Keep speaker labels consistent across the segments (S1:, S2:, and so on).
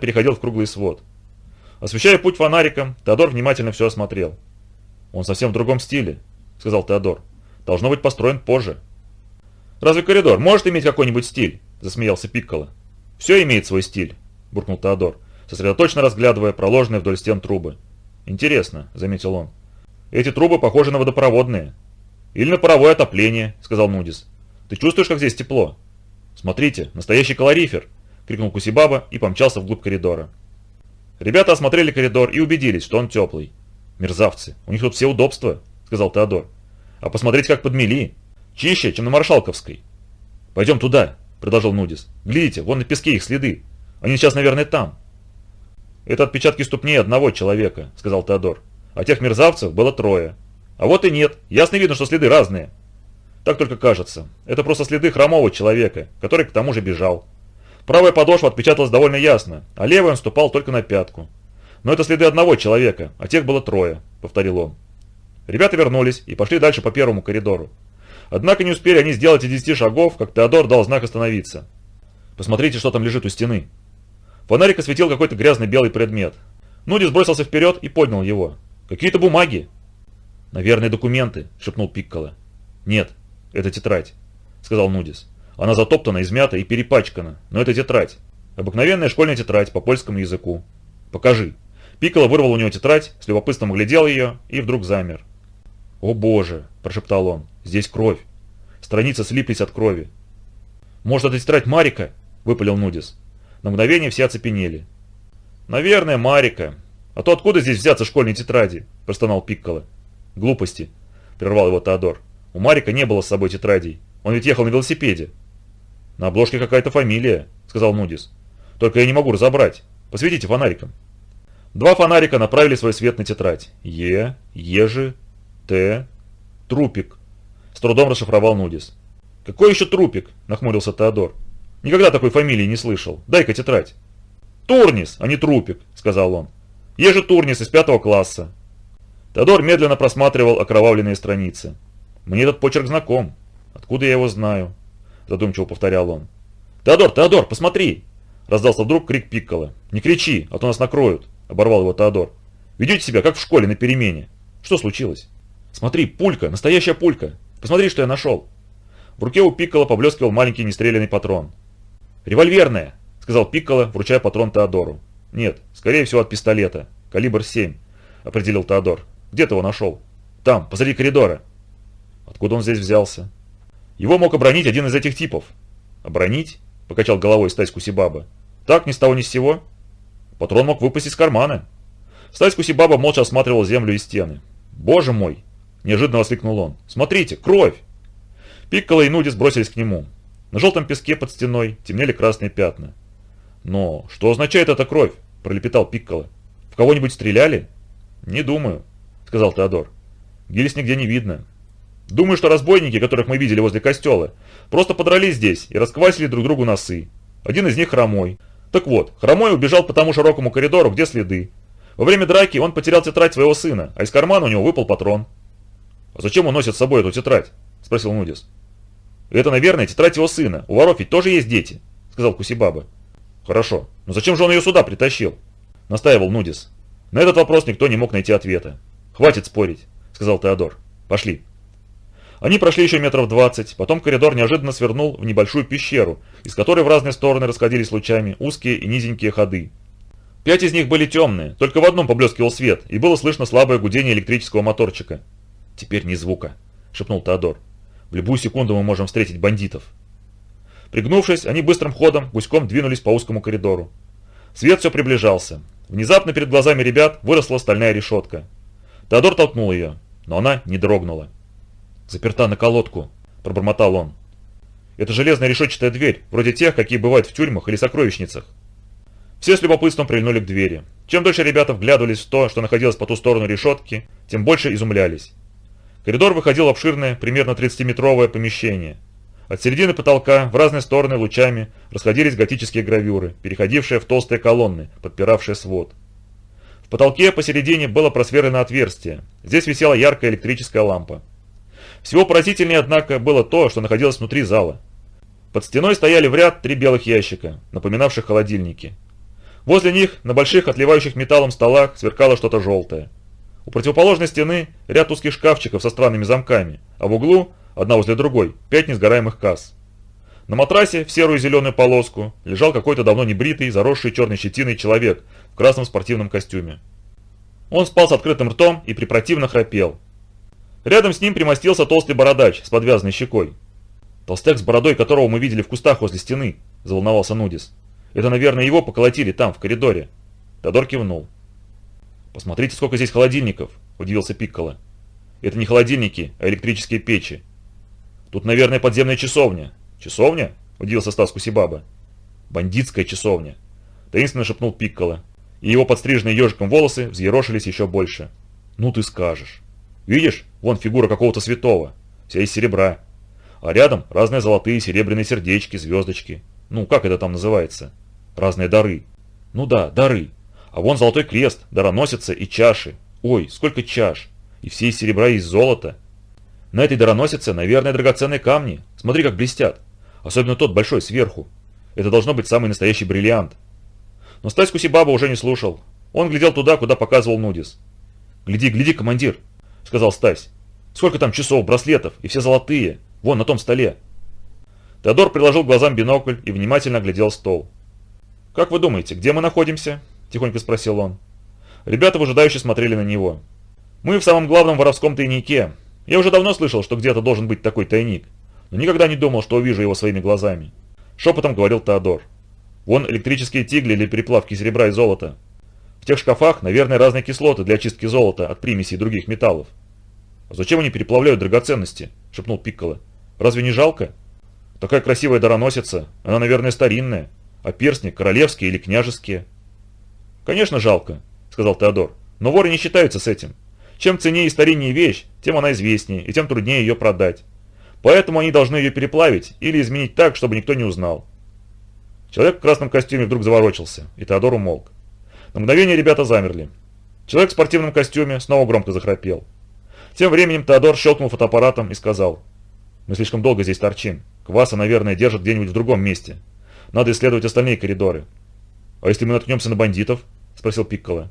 S1: переходил в круглый свод. Освещая путь фонариком, Теодор внимательно все осмотрел. «Он совсем в другом стиле», — сказал Теодор. «Должно быть построен позже». «Разве коридор может иметь какой-нибудь стиль?» – засмеялся Пикколо. «Все имеет свой стиль», – буркнул Теодор, сосредоточенно разглядывая проложенные вдоль стен трубы. «Интересно», – заметил он. «Эти трубы похожи на водопроводные». «Или на паровое отопление», – сказал Нудис. «Ты чувствуешь, как здесь тепло?» «Смотрите, настоящий калорифер!» – крикнул Кусибаба и помчался вглубь коридора. Ребята осмотрели коридор и убедились, что он теплый. «Мерзавцы, у них тут все удобства», – сказал Теодор. «А посмотреть, как подмели. Чище, чем на Маршалковской. «Пойдем туда», – предложил Нудис. «Глядите, вон на песке их следы. Они сейчас, наверное, там». «Это отпечатки ступней одного человека», – сказал Теодор. «А тех мерзавцев было трое. А вот и нет. Ясно видно, что следы разные». «Так только кажется. Это просто следы хромого человека, который к тому же бежал. Правая подошва отпечаталась довольно ясно, а левая он ступал только на пятку. Но это следы одного человека, а тех было трое», – повторил он. Ребята вернулись и пошли дальше по первому коридору. Однако не успели они сделать и десяти шагов, как Теодор дал знак остановиться. «Посмотрите, что там лежит у стены». Фонарик осветил какой-то грязный белый предмет. Нуди сбросился вперед и поднял его. «Какие-то бумаги!» «Наверное, документы», — шепнул Пикколо. «Нет, это тетрадь», — сказал Нудис. «Она затоптана, измята и перепачкана, но это тетрадь. Обыкновенная школьная тетрадь по польскому языку. Покажи». Пикколо вырвал у него тетрадь, с любопытством оглядел ее и вдруг замер. «О боже!» – прошептал он. «Здесь кровь. Страницы слиплись от крови». «Может, это тетрадь Марика?» – выпалил Нудис. На мгновение все оцепенели. «Наверное, Марика. А то откуда здесь взяться школьной тетради?» – простонал Пикколо. «Глупости», – прервал его Теодор. «У Марика не было с собой тетрадей. Он ведь ехал на велосипеде». «На обложке какая-то фамилия», – сказал Нудис. «Только я не могу разобрать. Посветите фонариком». Два фонарика направили свой свет на тетрадь. Е, Ежи, Т. Трупик. С трудом расшифровал Нудис. Какой еще трупик? Нахмурился Теодор. Никогда такой фамилии не слышал. Дай-ка тетрадь. Турнис, а не трупик, сказал он. Еже Турнис из пятого класса. Теодор медленно просматривал окровавленные страницы. Мне этот почерк знаком. Откуда я его знаю? Задумчиво повторял он. Теодор, Теодор, посмотри! Раздался вдруг крик Пиккола. «Не кричи, а то нас накроют!» – оборвал его Теодор. «Ведете себя, как в школе на перемене. Что случилось?» «Смотри, пулька, настоящая пулька! Посмотри, что я нашел!» В руке у Пиккола поблескивал маленький нестрелянный патрон. «Револьверная!» – сказал Пиккола, вручая патрон Теодору. «Нет, скорее всего от пистолета. Калибр 7», – определил Теодор. «Где ты его нашел?» «Там, посреди коридора». «Откуда он здесь взялся?» «Его мог обронить один из этих типов». «Обронить?» – покачал головой Стась Кусибаба. «Так, ни с того ни с сего». «Патрон мог выпасть из кармана». Стась Кусибаба молча осматривал землю и стены. «Боже мой!» Неожиданно воскликнул он. «Смотрите, кровь!» Пикколо и Нудис бросились к нему. На желтом песке под стеной темнели красные пятна. «Но что означает эта кровь?» – пролепетал Пикколо. «В кого-нибудь стреляли?» «Не думаю», – сказал Теодор. «Гильз нигде не видно. Думаю, что разбойники, которых мы видели возле костела, просто подрались здесь и расквасили друг другу носы. Один из них хромой. Так вот, хромой убежал по тому широкому коридору, где следы. Во время драки он потерял тетрадь своего сына, а из кармана у него выпал патрон. «А зачем он носит с собой эту тетрадь?» – спросил Нудис. «Это, наверное, тетрадь его сына. У воров ведь тоже есть дети», – сказал Кусибаба. «Хорошо. Но зачем же он ее сюда притащил?» – настаивал Нудис. На этот вопрос никто не мог найти ответа. «Хватит спорить», – сказал Теодор. «Пошли». Они прошли еще метров двадцать, потом коридор неожиданно свернул в небольшую пещеру, из которой в разные стороны расходились лучами узкие и низенькие ходы. Пять из них были темные, только в одном поблескивал свет, и было слышно слабое гудение электрического моторчика. «Теперь ни звука», — шепнул Теодор. «В любую секунду мы можем встретить бандитов». Пригнувшись, они быстрым ходом гуськом двинулись по узкому коридору. Свет все приближался. Внезапно перед глазами ребят выросла стальная решетка. Теодор толкнул ее, но она не дрогнула. «Заперта на колодку», – пробормотал он. «Это железная решетчатая дверь, вроде тех, какие бывают в тюрьмах или сокровищницах». Все с любопытством прильнули к двери. Чем дольше ребята вглядывались в то, что находилось по ту сторону решетки, тем больше изумлялись. Коридор выходил в обширное, примерно 30-метровое помещение. От середины потолка в разные стороны лучами расходились готические гравюры, переходившие в толстые колонны, подпиравшие свод. В потолке посередине было просверлено отверстие. Здесь висела яркая электрическая лампа. Всего поразительнее, однако, было то, что находилось внутри зала. Под стеной стояли в ряд три белых ящика, напоминавших холодильники. Возле них на больших отливающих металлом столах сверкало что-то желтое. У противоположной стены ряд узких шкафчиков со странными замками, а в углу, одна возле другой, пять несгораемых касс. На матрасе в серую зеленую полоску лежал какой-то давно небритый, заросший черной щетиной человек в красном спортивном костюме. Он спал с открытым ртом и препротивно храпел. Рядом с ним примостился толстый бородач с подвязанной щекой. «Толстяк с бородой, которого мы видели в кустах возле стены», – заволновался Нудис. «Это, наверное, его поколотили там, в коридоре». Тодор кивнул. «Посмотрите, сколько здесь холодильников», – удивился Пикколо. «Это не холодильники, а электрические печи. Тут, наверное, подземная часовня, «Часовня?» – удивился Стас Кусибаба. «Бандитская часовня», – таинственно шепнул Пикколо, и его подстриженные ежиком волосы взъерошились еще больше. «Ну ты скажешь. Видишь, вон фигура какого-то святого, вся из серебра. А рядом разные золотые серебряные сердечки, звездочки. Ну, как это там называется? Разные дары. Ну да, дары. А вон золотой крест, дароносица и чаши. Ой, сколько чаш. И все из серебра и из золота. На этой дароносице, наверное, драгоценные камни. Смотри, как блестят. Особенно тот большой сверху. Это должно быть самый настоящий бриллиант. Но Стась Кусибаба уже не слушал. Он глядел туда, куда показывал Нудис. «Гляди, гляди, командир!» – сказал Стась. «Сколько там часов, браслетов, и все золотые, вон на том столе!» Теодор приложил глазам бинокль и внимательно оглядел стол. «Как вы думаете, где мы находимся?» – тихонько спросил он. Ребята выжидающе смотрели на него. «Мы в самом главном воровском тайнике. Я уже давно слышал, что где-то должен быть такой тайник но никогда не думал, что увижу его своими глазами. Шепотом говорил Теодор. Вон электрические тигли для переплавки серебра и золота. В тех шкафах, наверное, разные кислоты для очистки золота от примесей других металлов. «А зачем они переплавляют драгоценности?» – шепнул Пикколо. «Разве не жалко? Такая красивая дароносица, она, наверное, старинная, а перстни королевские или княжеские». «Конечно жалко», – сказал Теодор, – «но воры не считаются с этим. Чем ценнее и стариннее вещь, тем она известнее, и тем труднее ее продать. Поэтому они должны ее переплавить или изменить так, чтобы никто не узнал. Человек в красном костюме вдруг заворочился, и Теодор умолк. На мгновение ребята замерли. Человек в спортивном костюме снова громко захрапел. Тем временем Теодор щелкнул фотоаппаратом и сказал. «Мы слишком долго здесь торчим. Кваса, наверное, держат где-нибудь в другом месте. Надо исследовать остальные коридоры». «А если мы наткнемся на бандитов?» – спросил Пикколо.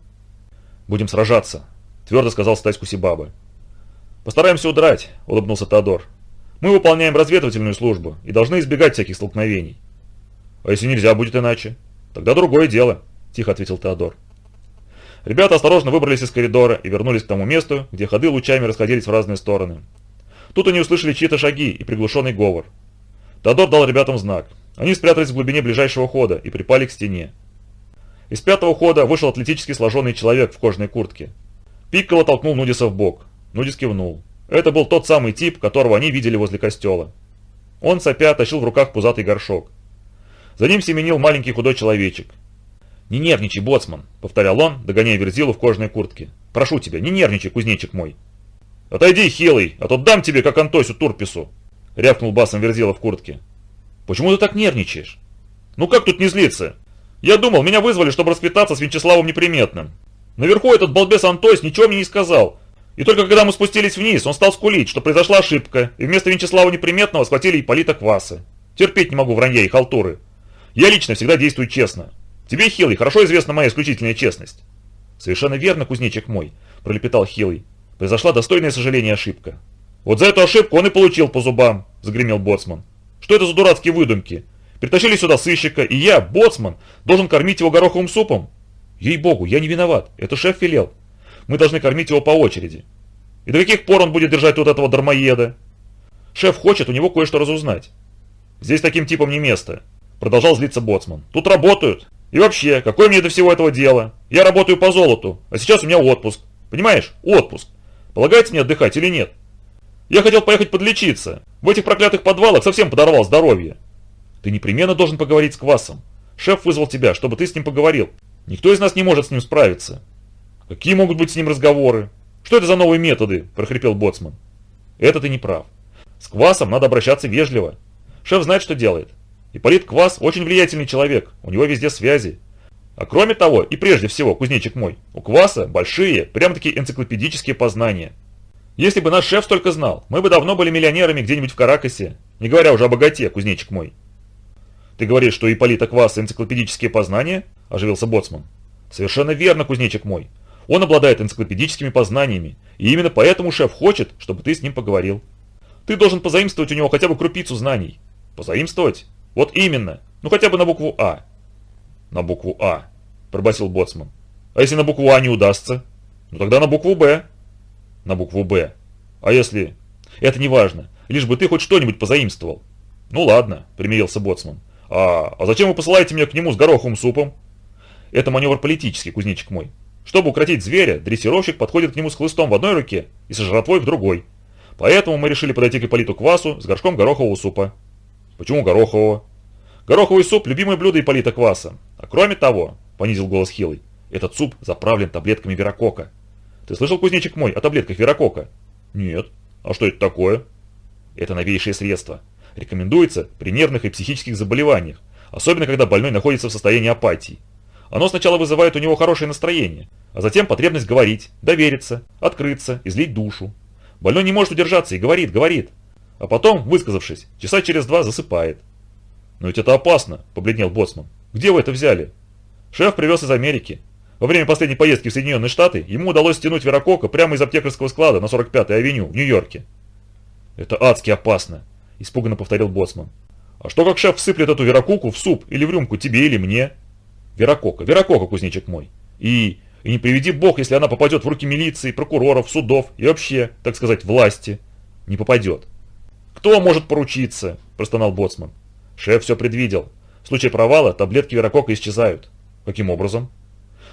S1: «Будем сражаться», – твердо сказал Стась Кусибаба. «Постараемся удрать», – улыбнулся Теодор. Мы выполняем разведывательную службу и должны избегать всяких столкновений. А если нельзя будет иначе? Тогда другое дело, тихо ответил Теодор. Ребята осторожно выбрались из коридора и вернулись к тому месту, где ходы лучами расходились в разные стороны. Тут они услышали чьи-то шаги и приглушенный говор. Теодор дал ребятам знак. Они спрятались в глубине ближайшего хода и припали к стене. Из пятого хода вышел атлетически сложенный человек в кожаной куртке. Пикколо толкнул Нудиса в бок. Нудис кивнул. Это был тот самый тип, которого они видели возле костела. Он, сопя, тащил в руках пузатый горшок. За ним семенил маленький худой человечек. «Не нервничай, боцман», — повторял он, догоняя Верзилу в кожаной куртке. «Прошу тебя, не нервничай, кузнечик мой». «Отойди, хилый, а то дам тебе, как Антосю Турпису», — рявкнул басом Верзила в куртке. «Почему ты так нервничаешь?» «Ну как тут не злиться? Я думал, меня вызвали, чтобы расквитаться с Вячеславом Неприметным. Наверху этот балбес Антось ничего мне не сказал, и только когда мы спустились вниз, он стал скулить, что произошла ошибка, и вместо Вячеслава Неприметного схватили Ипполита Кваса. Терпеть не могу вранья и халтуры. Я лично всегда действую честно. Тебе, Хилый, хорошо известна моя исключительная честность. Совершенно верно, кузнечик мой, пролепетал Хилый. Произошла достойная сожаления ошибка. Вот за эту ошибку он и получил по зубам, загремел Боцман. Что это за дурацкие выдумки? Притащили сюда сыщика, и я, Боцман, должен кормить его гороховым супом? Ей-богу, я не виноват, это шеф велел. Мы должны кормить его по очереди. И до каких пор он будет держать вот этого дармоеда? Шеф хочет у него кое-что разузнать. Здесь таким типом не место. Продолжал злиться Боцман. Тут работают. И вообще, какое мне до всего этого дело? Я работаю по золоту, а сейчас у меня отпуск. Понимаешь? Отпуск. Полагается мне отдыхать или нет? Я хотел поехать подлечиться. В этих проклятых подвалах совсем подорвал здоровье. Ты непременно должен поговорить с Квасом. Шеф вызвал тебя, чтобы ты с ним поговорил. Никто из нас не может с ним справиться. Какие могут быть с ним разговоры? Что это за новые методы? – прохрипел Боцман. Это ты не прав. С Квасом надо обращаться вежливо. Шеф знает, что делает. Ипполит Квас очень влиятельный человек, у него везде связи. А кроме того, и прежде всего, кузнечик мой, у Кваса большие, прям-таки энциклопедические познания. Если бы наш шеф столько знал, мы бы давно были миллионерами где-нибудь в Каракасе, не говоря уже о богате, кузнечик мой. Ты говоришь, что у Ипполита Кваса энциклопедические познания? – оживился Боцман. «Совершенно верно, кузнечик мой. Он обладает энциклопедическими познаниями, и именно поэтому шеф хочет, чтобы ты с ним поговорил. Ты должен позаимствовать у него хотя бы крупицу знаний». «Позаимствовать? Вот именно. Ну хотя бы на букву «А». «На букву «А», – пробасил Боцман. «А если на букву «А» не удастся?» «Ну тогда на букву «Б». «На букву «Б». А если...» «Это не важно. Лишь бы ты хоть что-нибудь позаимствовал». «Ну ладно», – примирился Боцман. «А, а зачем вы посылаете меня к нему с гороховым супом?» «Это маневр политический, кузнечик мой. Чтобы укротить зверя, дрессировщик подходит к нему с хлыстом в одной руке и со жратвой в другой. Поэтому мы решили подойти к Ипполиту Квасу с горшком горохового супа». «Почему горохового?» «Гороховый суп – любимое блюдо Ипполита Кваса. А кроме того, – понизил голос Хилый, – этот суп заправлен таблетками веракока. Ты слышал, кузнечик мой, о таблетках веракока?» «Нет. А что это такое?» «Это новейшее средство. Рекомендуется при нервных и психических заболеваниях, особенно когда больной находится в состоянии апатии. Оно сначала вызывает у него хорошее настроение, а затем потребность говорить, довериться, открыться, излить душу. Больной не может удержаться и говорит, говорит. А потом, высказавшись, часа через два засыпает. «Но ведь это опасно», – побледнел Боцман. «Где вы это взяли?» Шеф привез из Америки. Во время последней поездки в Соединенные Штаты ему удалось стянуть Веракока прямо из аптекарского склада на 45-й авеню в Нью-Йорке. «Это адски опасно», – испуганно повторил Боцман. «А что как шеф всыплет эту веракуку в суп или в рюмку тебе или мне?» «Веракока, веракока, кузнечик мой. И, и не приведи бог, если она попадет в руки милиции, прокуроров, судов и вообще, так сказать, власти. Не попадет». «Кто может поручиться?» – простонал Боцман. Шеф все предвидел. В случае провала таблетки веракока исчезают. Каким образом?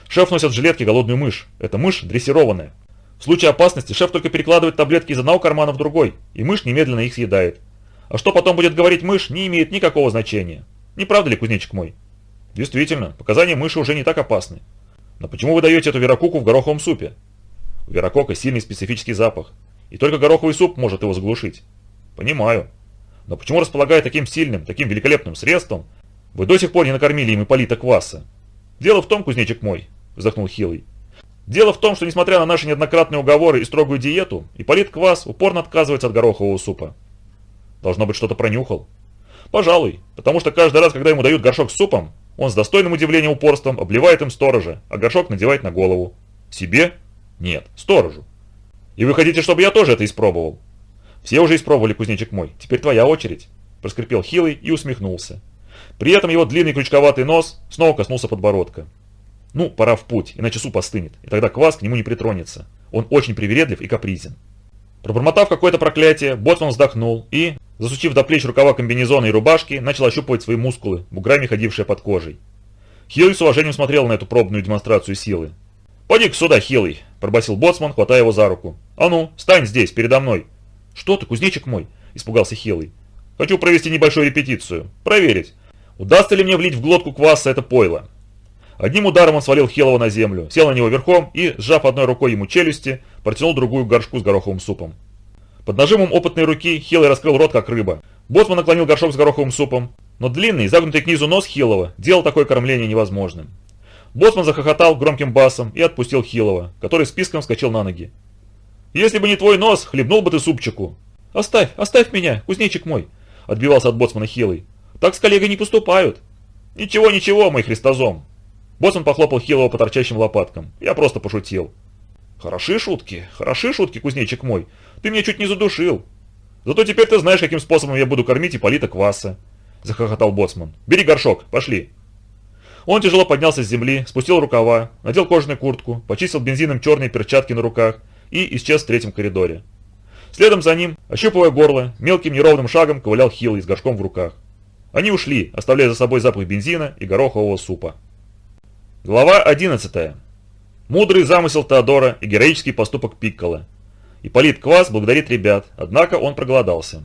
S1: Шеф носит в жилетке голодную мышь. Эта мышь дрессированная. В случае опасности шеф только перекладывает таблетки из одного кармана в другой, и мышь немедленно их съедает. А что потом будет говорить мышь, не имеет никакого значения. Не правда ли, кузнечик мой? Действительно, показания мыши уже не так опасны. Но почему вы даете эту веракуку в гороховом супе? У веракока сильный специфический запах, и только гороховый суп может его заглушить. Понимаю. Но почему, располагая таким сильным, таким великолепным средством, вы до сих пор не накормили им Ипполита Кваса? Дело в том, кузнечик мой, вздохнул Хилый, Дело в том, что несмотря на наши неоднократные уговоры и строгую диету, Ипполит Квас упорно отказывается от горохового супа. Должно быть, что-то пронюхал. Пожалуй, потому что каждый раз, когда ему дают горшок с супом, он с достойным удивлением упорством обливает им сторожа, а горшок надевает на голову. Себе? Нет, сторожу. И вы хотите, чтобы я тоже это испробовал? Все уже испробовали, кузнечик мой, теперь твоя очередь. Проскрипел Хилый и усмехнулся. При этом его длинный крючковатый нос снова коснулся подбородка. Ну, пора в путь, иначе суп остынет, и тогда квас к нему не притронется. Он очень привередлив и капризен. Пробормотав какое-то проклятие, Боцман вздохнул и, засучив до плеч рукава комбинезона и рубашки, начал ощупывать свои мускулы, буграми ходившие под кожей. Хилый с уважением смотрел на эту пробную демонстрацию силы. «Поди-ка сюда, Хилый!» – пробасил Боцман, хватая его за руку. «А ну, стань здесь, передо мной!» «Что ты, кузнечик мой?» – испугался Хилый. «Хочу провести небольшую репетицию. Проверить, удастся ли мне влить в глотку кваса это пойло. Одним ударом он свалил Хилова на землю, сел на него верхом и, сжав одной рукой ему челюсти, протянул другую к горшку с гороховым супом. Под нажимом опытной руки Хилый раскрыл рот, как рыба. Боцман наклонил горшок с гороховым супом, но длинный, загнутый к низу нос Хилова делал такое кормление невозможным. Боцман захохотал громким басом и отпустил Хилова, который списком вскочил на ноги. «Если бы не твой нос, хлебнул бы ты супчику!» «Оставь, оставь меня, кузнечик мой!» – отбивался от Боцмана Хилый. «Так с коллегой не поступают!» «Ничего, ничего, мой христозом!» Боцман похлопал Хилова по торчащим лопаткам. Я просто пошутил. «Хороши шутки, хороши шутки, кузнечик мой. Ты меня чуть не задушил. Зато теперь ты знаешь, каким способом я буду кормить Ипполита Кваса», – захохотал Боцман. «Бери горшок, пошли». Он тяжело поднялся с земли, спустил рукава, надел кожаную куртку, почистил бензином черные перчатки на руках и исчез в третьем коридоре. Следом за ним, ощупывая горло, мелким неровным шагом ковылял Хилый с горшком в руках. Они ушли, оставляя за собой запах бензина и горохового супа. Глава 11. Мудрый замысел Теодора и героический поступок Пиккола. Ипполит Квас благодарит ребят, однако он проголодался.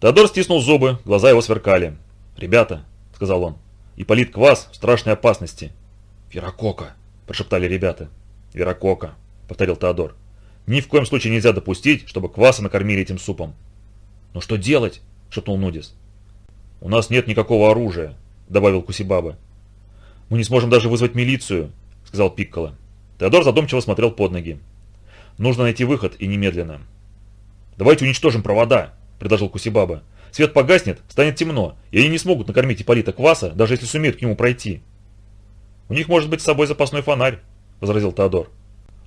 S1: Теодор стиснул зубы, глаза его сверкали. «Ребята», — сказал он, — «Ипполит Квас в страшной опасности». «Веракока», — прошептали ребята. «Веракока», — повторил Теодор. «Ни в коем случае нельзя допустить, чтобы Кваса накормили этим супом». «Но что делать?» — шепнул Нудис. «У нас нет никакого оружия», — добавил Кусибаба. «Мы не сможем даже вызвать милицию», — сказал Пикколо. Теодор задумчиво смотрел под ноги. «Нужно найти выход, и немедленно». «Давайте уничтожим провода», — предложил Кусибаба. «Свет погаснет, станет темно, и они не смогут накормить Ипполита Кваса, даже если сумеют к нему пройти». У них может быть с собой запасной фонарь, возразил Теодор.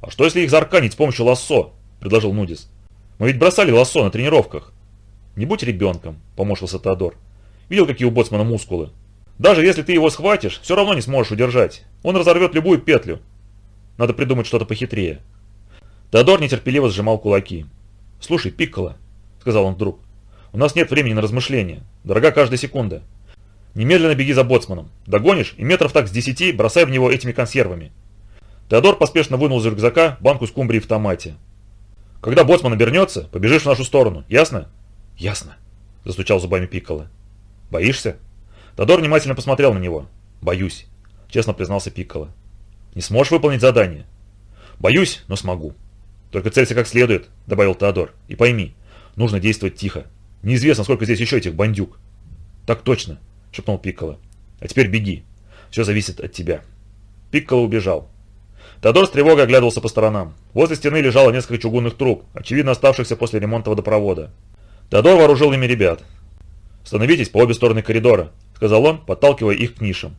S1: А что если их зарканить с помощью лассо? предложил Нудис. Мы ведь бросали лассо на тренировках. Не будь ребенком, поморщился Теодор. Видел, какие у боцмана мускулы? Даже если ты его схватишь, все равно не сможешь удержать. Он разорвет любую петлю. Надо придумать что-то похитрее. Теодор нетерпеливо сжимал кулаки. «Слушай, Пикколо», — сказал он вдруг, — «у нас нет времени на размышления. Дорога каждая секунда. Немедленно беги за боцманом. Догонишь и метров так с десяти бросай в него этими консервами». Теодор поспешно вынул из рюкзака банку скумбрии в томате. «Когда боцман обернется, побежишь в нашу сторону. Ясно?» «Ясно», — застучал зубами Пикколо. «Боишься?» Теодор внимательно посмотрел на него. «Боюсь», — честно признался Пикколо. «Не сможешь выполнить задание?» «Боюсь, но смогу». «Только целься как следует», — добавил Теодор. «И пойми, нужно действовать тихо. Неизвестно, сколько здесь еще этих бандюк». «Так точно», — шепнул Пикколо. «А теперь беги. Все зависит от тебя». Пикколо убежал. Теодор с тревогой оглядывался по сторонам. Возле стены лежало несколько чугунных труб, очевидно оставшихся после ремонта водопровода. Теодор вооружил ими ребят. «Становитесь по обе стороны коридора», — сказал он, подталкивая их к нишам.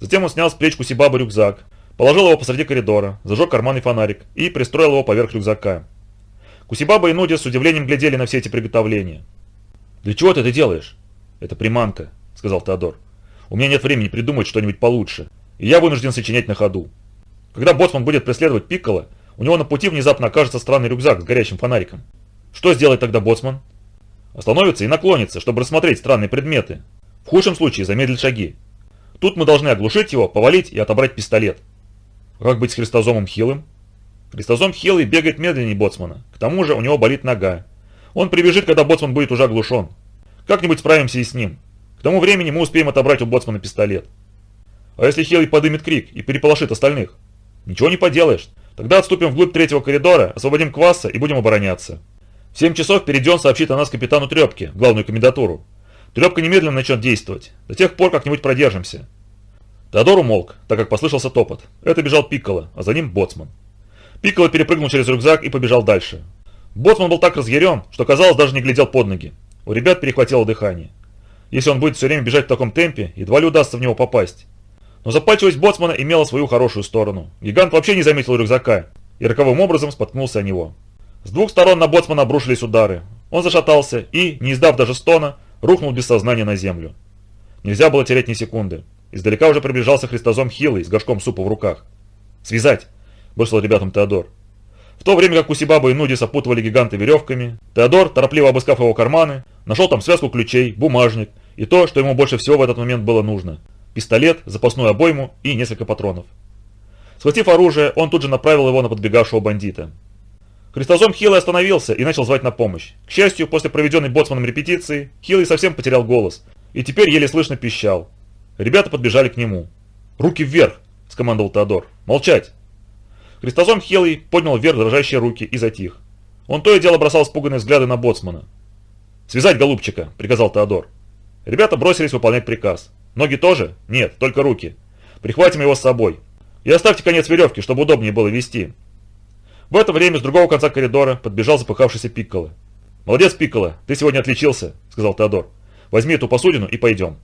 S1: Затем он снял с плеч Кусибабы рюкзак, Положил его посреди коридора, зажег карманный фонарик и пристроил его поверх рюкзака. Кусибаба и Нуди с удивлением глядели на все эти приготовления. «Для чего ты это делаешь?» «Это приманка», — сказал Теодор. «У меня нет времени придумать что-нибудь получше, и я вынужден сочинять на ходу. Когда боцман будет преследовать Пиккола, у него на пути внезапно окажется странный рюкзак с горящим фонариком. Что сделает тогда боцман?» «Остановится и наклонится, чтобы рассмотреть странные предметы. В худшем случае замедлит шаги. Тут мы должны оглушить его, повалить и отобрать пистолет. Как быть с христозомом Хилым? Христозом Хилый бегает медленнее боцмана. К тому же у него болит нога. Он прибежит, когда боцман будет уже оглушен. Как-нибудь справимся и с ним. К тому времени мы успеем отобрать у боцмана пистолет. А если Хилый подымет крик и переполошит остальных? Ничего не поделаешь. Тогда отступим вглубь третьего коридора, освободим Кваса и будем обороняться. В 7 часов Перейден сообщит о нас капитану Трепке, главную комендатуру. Трепка немедленно начнет действовать. До тех пор как-нибудь продержимся. Теодор умолк, так как послышался топот. Это бежал Пикколо, а за ним Боцман. Пикколо перепрыгнул через рюкзак и побежал дальше. Боцман был так разъярен, что, казалось, даже не глядел под ноги. У ребят перехватило дыхание. Если он будет все время бежать в таком темпе, едва ли удастся в него попасть. Но запальчивость Боцмана имела свою хорошую сторону. Гигант вообще не заметил рюкзака и роковым образом споткнулся о него. С двух сторон на Боцмана обрушились удары. Он зашатался и, не издав даже стона, рухнул без сознания на землю. Нельзя было терять ни секунды. Издалека уже приближался христозом Хилый с горшком супа в руках. «Связать!» – бросил ребятам Теодор. В то время как Кусибаба и Нудис опутывали гиганта веревками, Теодор, торопливо обыскав его карманы, нашел там связку ключей, бумажник и то, что ему больше всего в этот момент было нужно – пистолет, запасную обойму и несколько патронов. Схватив оружие, он тут же направил его на подбегавшего бандита. Христозом Хилый остановился и начал звать на помощь. К счастью, после проведенной боцманом репетиции, Хилый совсем потерял голос и теперь еле слышно пищал. Ребята подбежали к нему. «Руки вверх!» – скомандовал Теодор. «Молчать!» Христозом Хелый поднял вверх дрожащие руки и затих. Он то и дело бросал испуганные взгляды на боцмана. «Связать голубчика!» – приказал Теодор. Ребята бросились выполнять приказ. «Ноги тоже? Нет, только руки. Прихватим его с собой. И оставьте конец веревки, чтобы удобнее было вести». В это время с другого конца коридора подбежал запыхавшийся Пикколо. «Молодец, Пикколо, ты сегодня отличился», – сказал Теодор. «Возьми эту посудину и пойдем».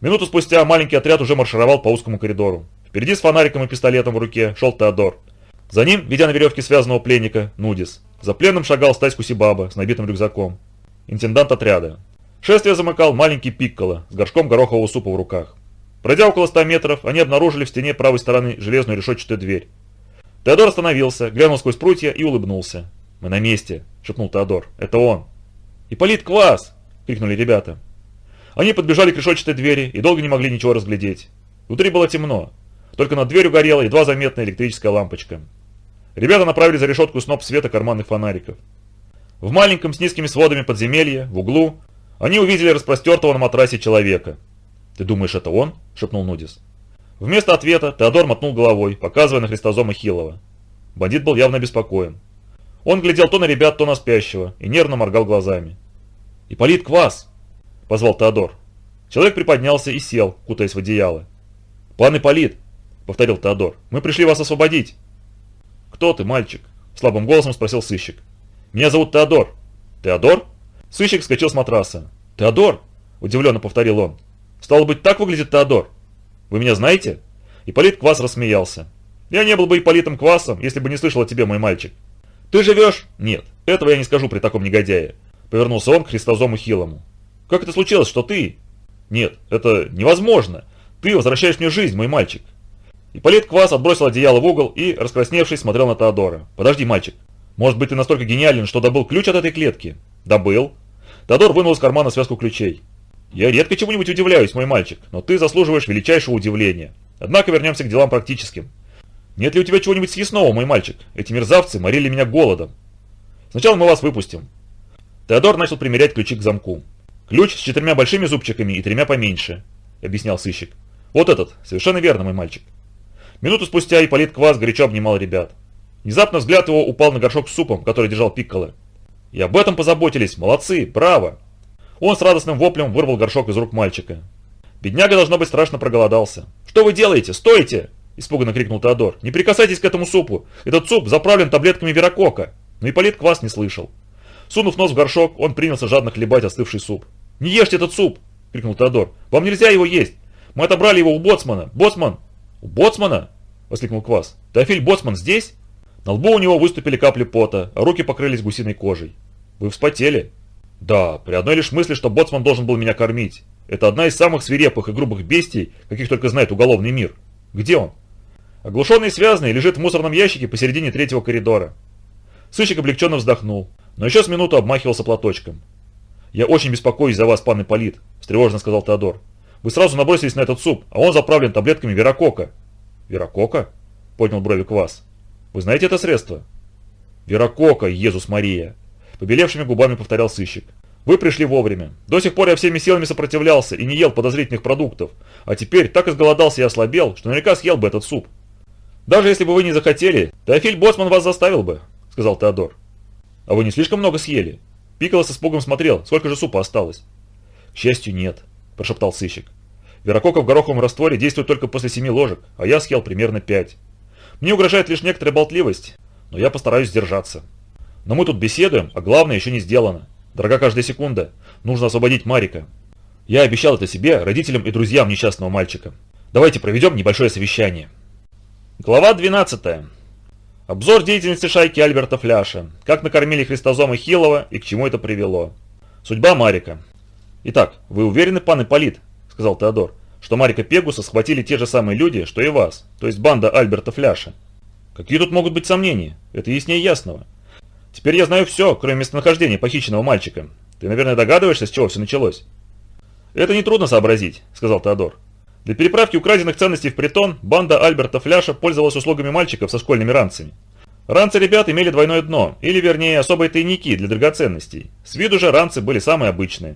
S1: Минуту спустя маленький отряд уже маршировал по узкому коридору. Впереди с фонариком и пистолетом в руке шел Теодор. За ним, ведя на веревке связанного пленника, Нудис. За пленным шагал Стась Кусибаба с набитым рюкзаком. Интендант отряда. Шествие замыкал маленький Пикколо с горшком горохового супа в руках. Пройдя около 100 метров, они обнаружили в стене правой стороны железную решетчатую дверь. Теодор остановился, глянул сквозь прутья и улыбнулся. «Мы на месте», — шепнул Теодор. «Это он». «Ипполит Квас!» — крикнули ребята. Они подбежали к решетчатой двери и долго не могли ничего разглядеть. Внутри было темно. Только над дверью горела едва заметная электрическая лампочка. Ребята направили за решетку сноп света карманных фонариков. В маленьком с низкими сводами подземелья, в углу, они увидели распростертого на матрасе человека. «Ты думаешь, это он?» – шепнул Нудис. Вместо ответа Теодор мотнул головой, показывая на христозома Хилова. Бандит был явно обеспокоен. Он глядел то на ребят, то на спящего и нервно моргал глазами. «Ипполит Квас!» – позвал Теодор. Человек приподнялся и сел, кутаясь в одеяло. «Пан Ипполит!» – повторил Теодор. «Мы пришли вас освободить!» «Кто ты, мальчик?» – слабым голосом спросил сыщик. «Меня зовут Теодор». «Теодор?» Сыщик вскочил с матраса. «Теодор?» – удивленно повторил он. «Стало быть, так выглядит Теодор. Вы меня знаете? Ипполит Квас рассмеялся. «Я не был бы Ипполитом Квасом, если бы не слышал о тебе, мой мальчик». «Ты живешь?» «Нет, этого я не скажу при таком негодяе», — повернулся он к Христозому Хилому. «Как это случилось, что ты...» «Нет, это невозможно. Ты возвращаешь мне жизнь, мой мальчик». Ипполит Квас отбросил одеяло в угол и, раскрасневшись, смотрел на Теодора. «Подожди, мальчик. Может быть, ты настолько гениален, что добыл ключ от этой клетки?» «Добыл». Теодор вынул из кармана связку ключей. «Я редко чему-нибудь удивляюсь, мой мальчик, но ты заслуживаешь величайшего удивления. Однако вернемся к делам практическим. Нет ли у тебя чего-нибудь съестного, мой мальчик? Эти мерзавцы морили меня голодом. Сначала мы вас выпустим». Теодор начал примерять ключи к замку. «Ключ с четырьмя большими зубчиками и тремя поменьше», — объяснял сыщик. «Вот этот, совершенно верно, мой мальчик». Минуту спустя Ипполит Квас горячо обнимал ребят. Внезапно взгляд его упал на горшок с супом, который держал Пикколо. И об этом позаботились, молодцы, браво! Он с радостным воплем вырвал горшок из рук мальчика. Бедняга, должно быть, страшно проголодался. «Что вы делаете? Стойте!» – испуганно крикнул Теодор. «Не прикасайтесь к этому супу! Этот суп заправлен таблетками верокока!» Но Ипполит Квас не слышал. Сунув нос в горшок, он принялся жадно хлебать остывший суп. «Не ешьте этот суп!» – крикнул Теодор. «Вам нельзя его есть! Мы отобрали его у боцмана! Боцман!» «У боцмана?» – воскликнул Квас. «Теофиль Боцман здесь?» На лбу у него выступили капли пота, а руки покрылись гусиной кожей. «Вы вспотели?» «Да, при одной лишь мысли, что боцман должен был меня кормить. Это одна из самых свирепых и грубых бестий, каких только знает уголовный мир. Где он?» Оглушенный и связанный лежит в мусорном ящике посередине третьего коридора. Сыщик облегченно вздохнул, но еще с минуту обмахивался платочком. «Я очень беспокоюсь за вас, пан Ипполит», – встревоженно сказал Теодор. «Вы сразу набросились на этот суп, а он заправлен таблетками Веракока». «Веракока?» – поднял брови Квас. «Вы знаете это средство?» «Веракока, Иисус Мария!» – побелевшими губами повторял сыщик. «Вы пришли вовремя. До сих пор я всеми силами сопротивлялся и не ел подозрительных продуктов, а теперь так изголодался и ослабел, что наверняка съел бы этот суп. Даже если бы вы не захотели, Теофиль Боцман вас заставил бы», – сказал Теодор. «А вы не слишком много съели?» Пикало с испугом смотрел, сколько же супа осталось. «К счастью, нет», – прошептал сыщик. «Верокока в гороховом растворе действует только после семи ложек, а я съел примерно пять. Мне угрожает лишь некоторая болтливость, но я постараюсь сдержаться. Но мы тут беседуем, а главное еще не сделано. Дорога каждая секунда. Нужно освободить Марика. Я обещал это себе, родителям и друзьям несчастного мальчика. Давайте проведем небольшое совещание. Глава 12. Обзор деятельности шайки Альберта Фляша. Как накормили Христозома Хилова и к чему это привело. Судьба Марика. Итак, вы уверены, пан Ипполит, сказал Теодор, что Марика Пегуса схватили те же самые люди, что и вас, то есть банда Альберта Фляша? Какие тут могут быть сомнения? Это яснее ясного. Теперь я знаю все, кроме местонахождения похищенного мальчика. Ты, наверное, догадываешься, с чего все началось? Это нетрудно сообразить, сказал Теодор. Для переправки украденных ценностей в притон банда Альберта Фляша пользовалась услугами мальчиков со школьными ранцами. Ранцы ребят имели двойное дно, или вернее особые тайники для драгоценностей. С виду же ранцы были самые обычные.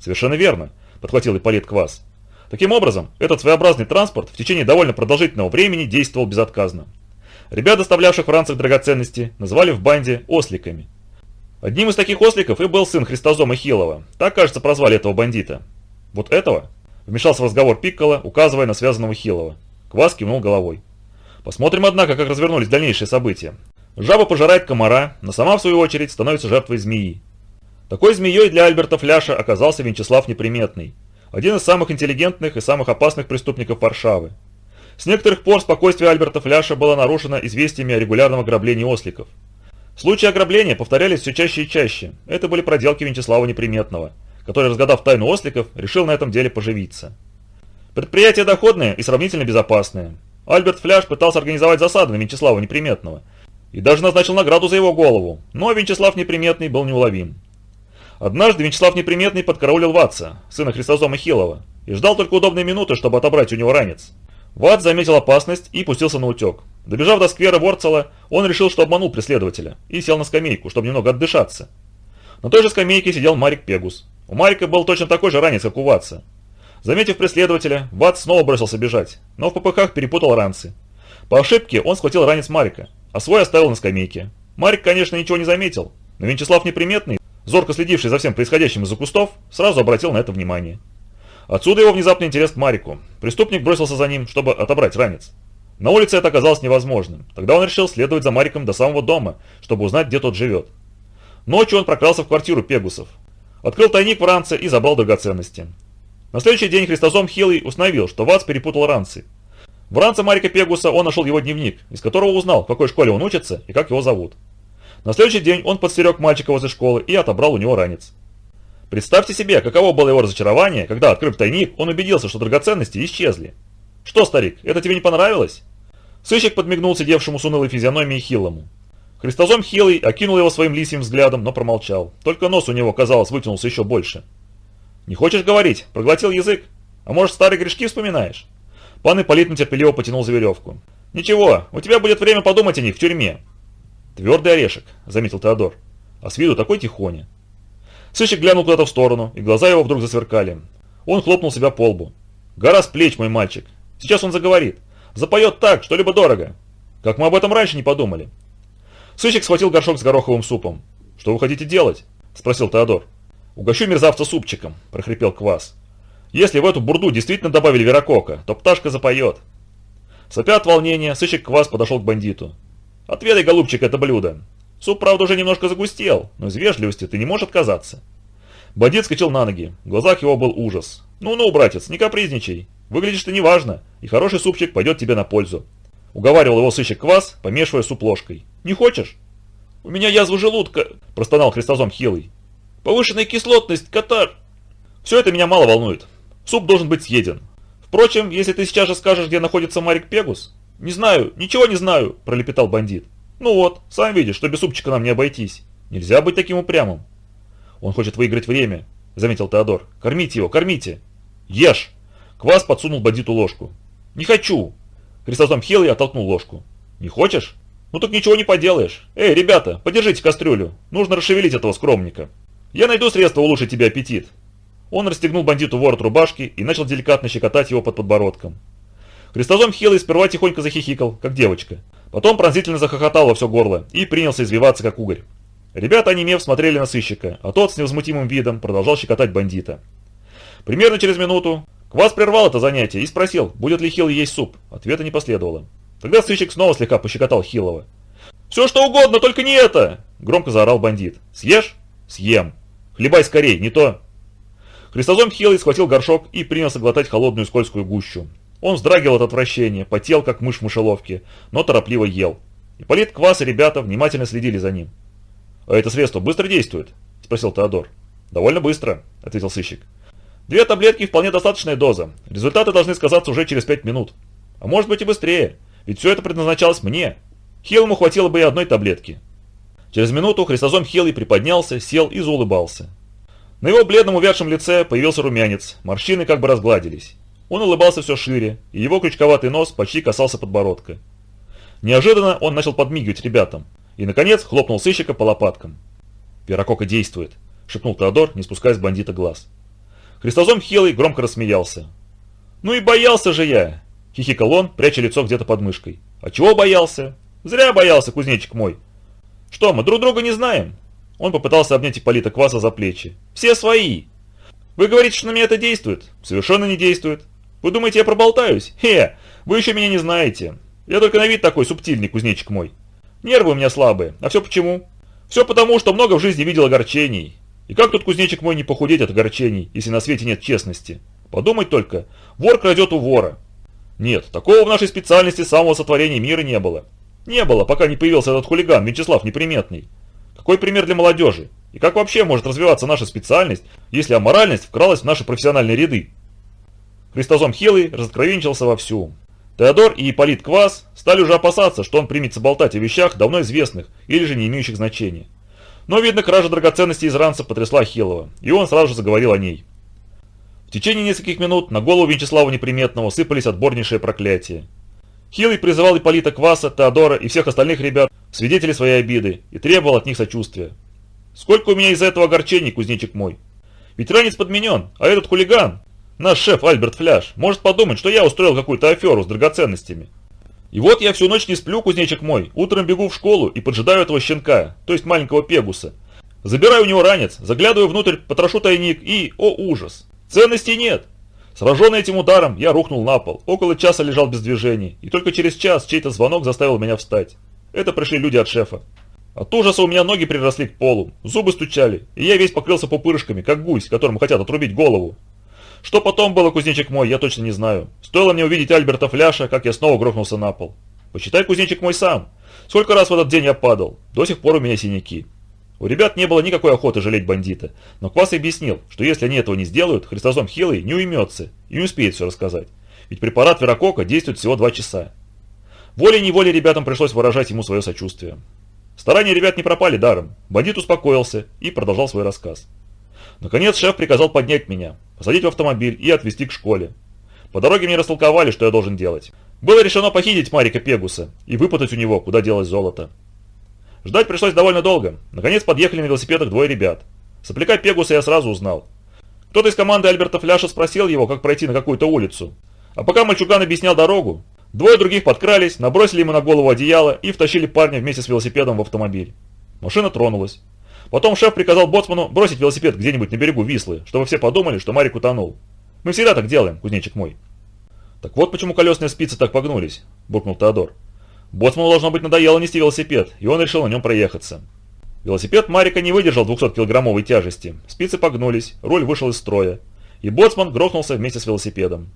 S1: Совершенно верно, подхватил Ипполит Квас. Таким образом, этот своеобразный транспорт в течение довольно продолжительного времени действовал безотказно. Ребят, доставлявших в ранцах драгоценности, называли в банде осликами. Одним из таких осликов и был сын Христозома Хилова, так, кажется, прозвали этого бандита. Вот этого? Вмешался в разговор Пиккола, указывая на связанного Хилова. Квас кивнул головой. Посмотрим, однако, как развернулись дальнейшие события. Жаба пожирает комара, но сама, в свою очередь, становится жертвой змеи. Такой змеей для Альберта Фляша оказался Венчеслав Неприметный, один из самых интеллигентных и самых опасных преступников Варшавы. С некоторых пор спокойствие Альберта Фляша было нарушено известиями о регулярном ограблении осликов. Случаи ограбления повторялись все чаще и чаще. Это были проделки Венчеслава Неприметного – который, разгадав тайну осликов, решил на этом деле поживиться. Предприятие доходное и сравнительно безопасное. Альберт Фляж пытался организовать засаду на Венчеслава Неприметного и даже назначил награду за его голову, но Венчеслав Неприметный был неуловим. Однажды Венчеслав Неприметный подкараулил Ватца, сына Христозома Хилова, и ждал только удобной минуты, чтобы отобрать у него ранец. Ватц заметил опасность и пустился на утек. Добежав до сквера Ворцела, он решил, что обманул преследователя, и сел на скамейку, чтобы немного отдышаться. На той же скамейке сидел Марик Пегус. У Марика был точно такой же ранец, как у Ватса. Заметив преследователя, Ватс снова бросился бежать, но в попыхах перепутал ранцы. По ошибке он схватил ранец Марика, а свой оставил на скамейке. Марик, конечно, ничего не заметил, но Венчеслав Неприметный, зорко следивший за всем происходящим из-за кустов, сразу обратил на это внимание. Отсюда его внезапный интерес к Марику. Преступник бросился за ним, чтобы отобрать ранец. На улице это оказалось невозможным. Тогда он решил следовать за Мариком до самого дома, чтобы узнать, где тот живет. Ночью он прокрался в квартиру Пегусов, Открыл тайник в ранце и забрал драгоценности. На следующий день Христозом Хилый установил, что Вац перепутал ранцы. В ранце Марика Пегуса он нашел его дневник, из которого узнал, в какой школе он учится и как его зовут. На следующий день он подстерег мальчика возле школы и отобрал у него ранец. Представьте себе, каково было его разочарование, когда, открыв тайник, он убедился, что драгоценности исчезли. «Что, старик, это тебе не понравилось?» Сыщик подмигнул сидевшему с унылой физиономией Хиллому. Христозом Хилый окинул его своим лисьим взглядом, но промолчал. Только нос у него, казалось, вытянулся еще больше. «Не хочешь говорить? Проглотил язык? А может, старые грешки вспоминаешь?» Пан Ипполит нетерпеливо потянул за веревку. «Ничего, у тебя будет время подумать о них в тюрьме». «Твердый орешек», — заметил Теодор. «А с виду такой тихоня». Сыщик глянул куда-то в сторону, и глаза его вдруг засверкали. Он хлопнул себя по лбу. «Гора с плеч, мой мальчик. Сейчас он заговорит. Запоет так, что либо дорого. Как мы об этом раньше не подумали». Сыщик схватил горшок с гороховым супом. «Что вы хотите делать?» – спросил Теодор. «Угощу мерзавца супчиком», – прохрипел Квас. «Если в эту бурду действительно добавили веракока, то пташка запоет». Сопя от волнения, сыщик Квас подошел к бандиту. «Отведай, голубчик, это блюдо. Суп, правда, уже немножко загустел, но из вежливости ты не можешь отказаться». Бандит скачал на ноги, в глазах его был ужас. «Ну-ну, братец, не капризничай. Выглядишь ты неважно, и хороший супчик пойдет тебе на пользу». Уговаривал его сыщик Квас, помешивая суп ложкой. «Не хочешь?» «У меня язва желудка», – простонал Христозом Хилый. «Повышенная кислотность, катар». «Все это меня мало волнует. Суп должен быть съеден. Впрочем, если ты сейчас же скажешь, где находится Марик Пегус...» «Не знаю, ничего не знаю», – пролепетал бандит. «Ну вот, сам видишь, что без супчика нам не обойтись. Нельзя быть таким упрямым». «Он хочет выиграть время», – заметил Теодор. «Кормите его, кормите». «Ешь!» Квас подсунул бандиту ложку. «Не хочу!» Христозом Хилый оттолкнул ложку. «Не хочешь?» «Ну так ничего не поделаешь. Эй, ребята, подержите кастрюлю. Нужно расшевелить этого скромника. Я найду средства улучшить тебе аппетит». Он расстегнул бандиту ворот рубашки и начал деликатно щекотать его под подбородком. Христозом Хилый сперва тихонько захихикал, как девочка. Потом пронзительно захохотал во все горло и принялся извиваться, как угорь. Ребята, онемев, смотрели на сыщика, а тот с невозмутимым видом продолжал щекотать бандита. Примерно через минуту Квас прервал это занятие и спросил, будет ли Хилл есть суп. Ответа не последовало. Тогда сыщик снова слегка пощекотал Хилова. «Все что угодно, только не это!» – громко заорал бандит. «Съешь? Съем. Хлебай скорей, не то!» Христозом Хилый схватил горшок и принялся глотать холодную скользкую гущу. Он вздрагивал от отвращения, потел, как мышь в мышеловке, но торопливо ел. Ипполит, Квас и ребята внимательно следили за ним. «А это средство быстро действует?» – спросил Теодор. «Довольно быстро», – ответил сыщик. «Две таблетки – вполне достаточная доза. Результаты должны сказаться уже через пять минут. А может быть и быстрее. Ведь все это предназначалось мне. Хиллому хватило бы и одной таблетки. Через минуту Христозом Хилый приподнялся, сел и заулыбался. На его бледном увядшем лице появился румянец, морщины как бы разгладились. Он улыбался все шире, и его крючковатый нос почти касался подбородка. Неожиданно он начал подмигивать ребятам, и, наконец, хлопнул сыщика по лопаткам. «Пирокока действует», — шепнул Теодор, не спуская с бандита глаз. Христозом Хилый громко рассмеялся. «Ну и боялся же я!» – хихикал он, пряча лицо где-то под мышкой. «А чего боялся? Зря боялся, кузнечик мой!» «Что, мы друг друга не знаем?» Он попытался обнять Ипполита Кваса за плечи. «Все свои!» «Вы говорите, что на меня это действует?» «Совершенно не действует!» «Вы думаете, я проболтаюсь?» «Хе! Вы еще меня не знаете! Я только на вид такой субтильный, кузнечик мой!» «Нервы у меня слабые. А все почему?» «Все потому, что много в жизни видел огорчений. И как тут кузнечик мой не похудеть от огорчений, если на свете нет честности? Подумать только, вор крадет у вора, нет, такого в нашей специальности самого сотворения мира не было. Не было, пока не появился этот хулиган Вячеслав Неприметный. Какой пример для молодежи? И как вообще может развиваться наша специальность, если аморальность вкралась в наши профессиональные ряды? Христозом Хилый разоткровенчился вовсю. Теодор и Ипполит Квас стали уже опасаться, что он примется болтать о вещах, давно известных или же не имеющих значения. Но, видно, кража драгоценностей из ранца потрясла Хилова, и он сразу же заговорил о ней. В течение нескольких минут на голову Вячеслава Неприметного сыпались отборнейшие проклятия. Хилый призывал Ипполита Кваса, Теодора и всех остальных ребят свидетелей своей обиды и требовал от них сочувствия. «Сколько у меня из-за этого огорчений, кузнечик мой? Ведь ранец подменен, а этот хулиган, наш шеф Альберт Фляж, может подумать, что я устроил какую-то аферу с драгоценностями. И вот я всю ночь не сплю, кузнечик мой, утром бегу в школу и поджидаю этого щенка, то есть маленького пегуса. Забираю у него ранец, заглядываю внутрь, потрошу тайник и, о ужас, Ценностей нет. Сраженный этим ударом, я рухнул на пол. Около часа лежал без движения. И только через час чей-то звонок заставил меня встать. Это пришли люди от шефа. От ужаса у меня ноги приросли к полу, зубы стучали, и я весь покрылся пупырышками, как гусь, которому хотят отрубить голову. Что потом было, кузнечик мой, я точно не знаю. Стоило мне увидеть Альберта Фляша, как я снова грохнулся на пол. Посчитай, кузнечик мой, сам. Сколько раз в этот день я падал. До сих пор у меня синяки. У ребят не было никакой охоты жалеть бандита, но Квас объяснил, что если они этого не сделают, Христозом Хилый не уймется и не успеет все рассказать. Ведь препарат Веракока действует всего два часа. Волей-неволей ребятам пришлось выражать ему свое сочувствие. Старания ребят не пропали даром. Бандит успокоился и продолжал свой рассказ. Наконец шеф приказал поднять меня, посадить в автомобиль и отвезти к школе. По дороге мне растолковали, что я должен делать. Было решено похитить Марика Пегуса и выпутать у него, куда делось золото. Ждать пришлось довольно долго. Наконец подъехали на велосипедах двое ребят. Сопляка Пегуса я сразу узнал. Кто-то из команды Альберта Фляша спросил его, как пройти на какую-то улицу. А пока мальчуган объяснял дорогу, двое других подкрались, набросили ему на голову одеяло и втащили парня вместе с велосипедом в автомобиль. Машина тронулась. Потом шеф приказал боцману бросить велосипед где-нибудь на берегу Вислы, чтобы все подумали, что Марик утонул. Мы всегда так делаем, кузнечик мой. Так вот почему колесные спицы так погнулись, буркнул Теодор. Боцману должно быть надоело нести велосипед, и он решил на нем проехаться. Велосипед Марика не выдержал 200-килограммовой тяжести, спицы погнулись, руль вышел из строя, и боцман грохнулся вместе с велосипедом.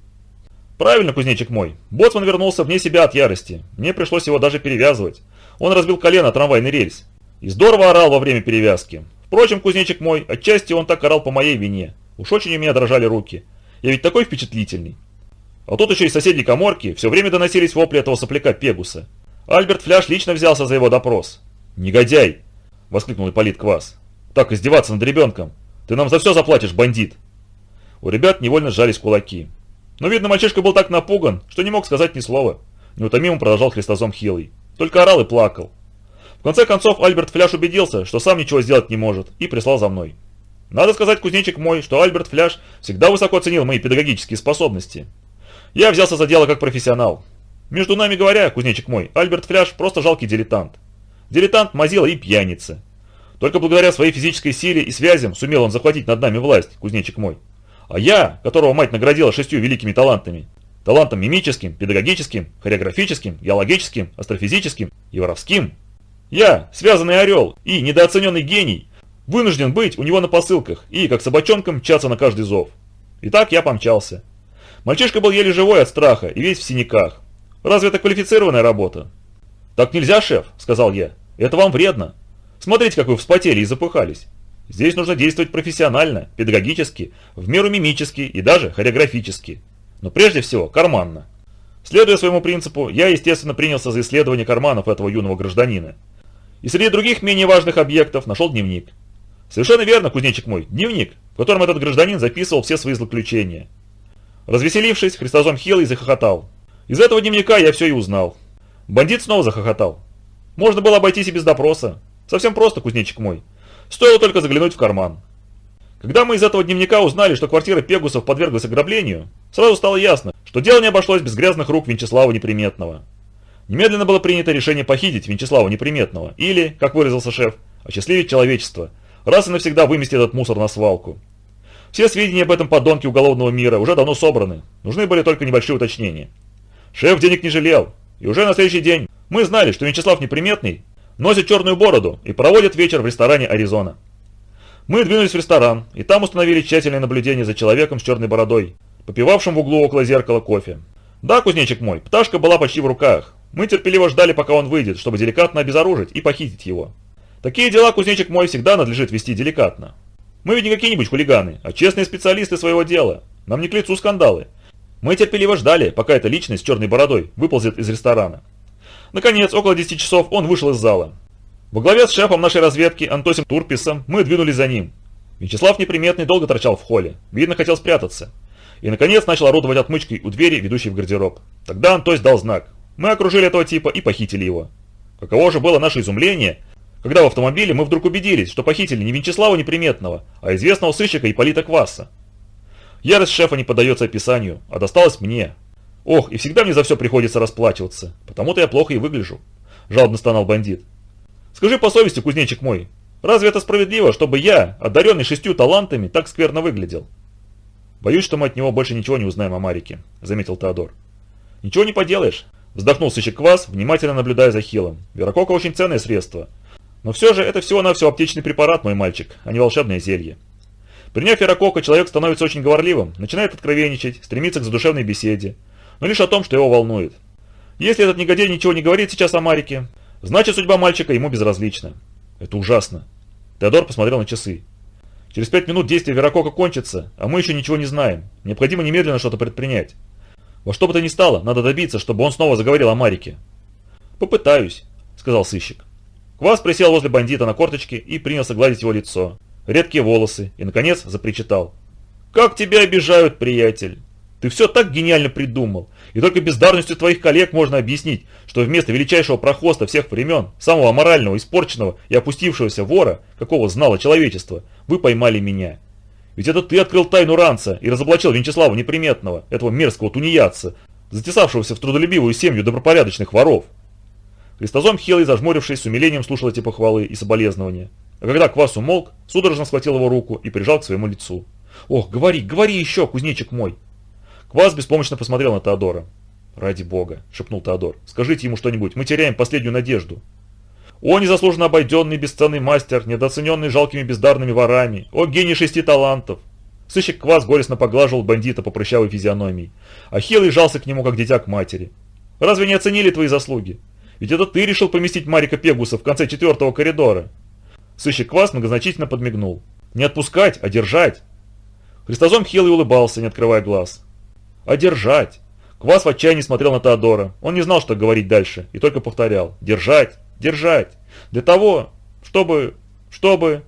S1: Правильно, кузнечик мой, боцман вернулся вне себя от ярости, мне пришлось его даже перевязывать. Он разбил колено трамвайный рельс. И здорово орал во время перевязки. Впрочем, кузнечик мой, отчасти он так орал по моей вине. Уж очень у меня дрожали руки. Я ведь такой впечатлительный. А тут еще и соседней коморки все время доносились вопли этого сопляка Пегуса. Альберт Фляж лично взялся за его допрос. «Негодяй!» – воскликнул Ипполит Квас. «Так издеваться над ребенком! Ты нам за все заплатишь, бандит!» У ребят невольно сжались кулаки. Но, видно, мальчишка был так напуган, что не мог сказать ни слова. Неутомимо продолжал Христозом Хилый. Только орал и плакал. Конце концов, Альберт Фляж убедился, что сам ничего сделать не может, и прислал за мной. Надо сказать, кузнечик мой, что Альберт Фляж всегда высоко ценил мои педагогические способности. Я взялся за дело как профессионал, между нами говоря, кузнечик мой, Альберт Фляж просто жалкий дилетант. Дилетант, мазила и пьяница. Только благодаря своей физической силе и связям сумел он захватить над нами власть, кузнечик мой. А я, которого мать наградила шестью великими талантами, талантом мимическим, педагогическим, хореографическим, геологическим, астрофизическим и воровским, я, связанный орел и недооцененный гений, вынужден быть у него на посылках и, как собачонком, мчаться на каждый зов. Итак, я помчался. Мальчишка был еле живой от страха и весь в синяках. Разве это квалифицированная работа? Так нельзя, шеф, сказал я. Это вам вредно. Смотрите, как вы вспотели и запыхались. Здесь нужно действовать профессионально, педагогически, в меру мимически и даже хореографически. Но прежде всего карманно. Следуя своему принципу, я, естественно, принялся за исследование карманов этого юного гражданина. И среди других менее важных объектов нашел дневник. Совершенно верно, кузнечик мой, дневник, в котором этот гражданин записывал все свои злоключения. Развеселившись, Христозом Хилый захохотал. Из этого дневника я все и узнал. Бандит снова захохотал. Можно было обойтись и без допроса. Совсем просто, кузнечик мой. Стоило только заглянуть в карман. Когда мы из этого дневника узнали, что квартира Пегусов подверглась ограблению, сразу стало ясно, что дело не обошлось без грязных рук Венчеслава Неприметного. Немедленно было принято решение похитить Венчеслава Неприметного или, как выразился шеф, осчастливить человечество, раз и навсегда вымести этот мусор на свалку. Все сведения об этом подонке уголовного мира уже давно собраны, нужны были только небольшие уточнения. Шеф денег не жалел, и уже на следующий день мы знали, что Вячеслав Неприметный носит черную бороду и проводит вечер в ресторане «Аризона». Мы двинулись в ресторан, и там установили тщательное наблюдение за человеком с черной бородой, попивавшим в углу около зеркала кофе. Да, кузнечик мой, пташка была почти в руках. Мы терпеливо ждали, пока он выйдет, чтобы деликатно обезоружить и похитить его. Такие дела, кузнечик мой, всегда надлежит вести деликатно. Мы ведь не какие-нибудь хулиганы, а честные специалисты своего дела. Нам не к лицу скандалы. Мы терпеливо ждали, пока эта личность с черной бородой выползет из ресторана. Наконец, около 10 часов он вышел из зала. Во главе с шефом нашей разведки Антосим Турписом мы двинулись за ним. Вячеслав неприметный долго торчал в холле, видно хотел спрятаться. И наконец начал орудовать отмычкой у двери, ведущей в гардероб. Тогда Антось дал знак. Мы окружили этого типа и похитили его. Каково же было наше изумление, когда в автомобиле мы вдруг убедились, что похитили не Вячеслава Неприметного, а известного сыщика Ипполита Квасса. Ярость шефа не поддается описанию, а досталась мне. Ох, и всегда мне за все приходится расплачиваться, потому-то я плохо и выгляжу. Жалобно стонал бандит. Скажи по совести, кузнечик мой, разве это справедливо, чтобы я, одаренный шестью талантами, так скверно выглядел? Боюсь, что мы от него больше ничего не узнаем о Марике, заметил Теодор. Ничего не поделаешь, вздохнул сыщик Квас, внимательно наблюдая за Хилом. Верокока очень ценное средство. Но все же это всего-навсего аптечный препарат, мой мальчик, а не волшебное зелье. Приняв Веракока, человек становится очень говорливым, начинает откровенничать, стремится к задушевной беседе, но лишь о том, что его волнует. Если этот негодяй ничего не говорит сейчас о Марике, значит судьба мальчика ему безразлична. Это ужасно. Теодор посмотрел на часы. Через пять минут действие Веракока кончится, а мы еще ничего не знаем. Необходимо немедленно что-то предпринять. Во что бы то ни стало, надо добиться, чтобы он снова заговорил о Марике. «Попытаюсь», — сказал сыщик. Квас присел возле бандита на корточке и принялся гладить его лицо, редкие волосы и, наконец, запричитал. «Как тебя обижают, приятель! Ты все так гениально придумал, и только бездарностью твоих коллег можно объяснить, что вместо величайшего прохвоста всех времен, самого аморального, испорченного и опустившегося вора, какого знало человечество, вы поймали меня. Ведь это ты открыл тайну ранца и разоблачил Венчеслава Неприметного, этого мерзкого тунеядца, затесавшегося в трудолюбивую семью добропорядочных воров. Христозом Хелый, зажмурившись, с умилением слушал эти похвалы и соболезнования. А когда Квас умолк, судорожно схватил его руку и прижал к своему лицу. «Ох, говори, говори еще, кузнечик мой!» Квас беспомощно посмотрел на Теодора. «Ради бога», — шепнул Теодор, — «скажите ему что-нибудь, мы теряем последнюю надежду». «О, незаслуженно обойденный бесценный мастер, недооцененный жалкими бездарными ворами! О, гений шести талантов!» Сыщик Квас горестно поглаживал бандита по прыщавой физиономии, а Хилый жался к нему, как дитя к матери. «Разве не оценили твои заслуги? Ведь это ты решил поместить Марика Пегуса в конце четвертого коридора!» Сыщик Квас многозначительно подмигнул. «Не отпускать, а держать!» Христозом Хилый улыбался, не открывая глаз. «А держать!» Квас в отчаянии смотрел на Теодора. Он не знал, что говорить дальше, и только повторял. «Держать! Держать! Для того, чтобы... чтобы...»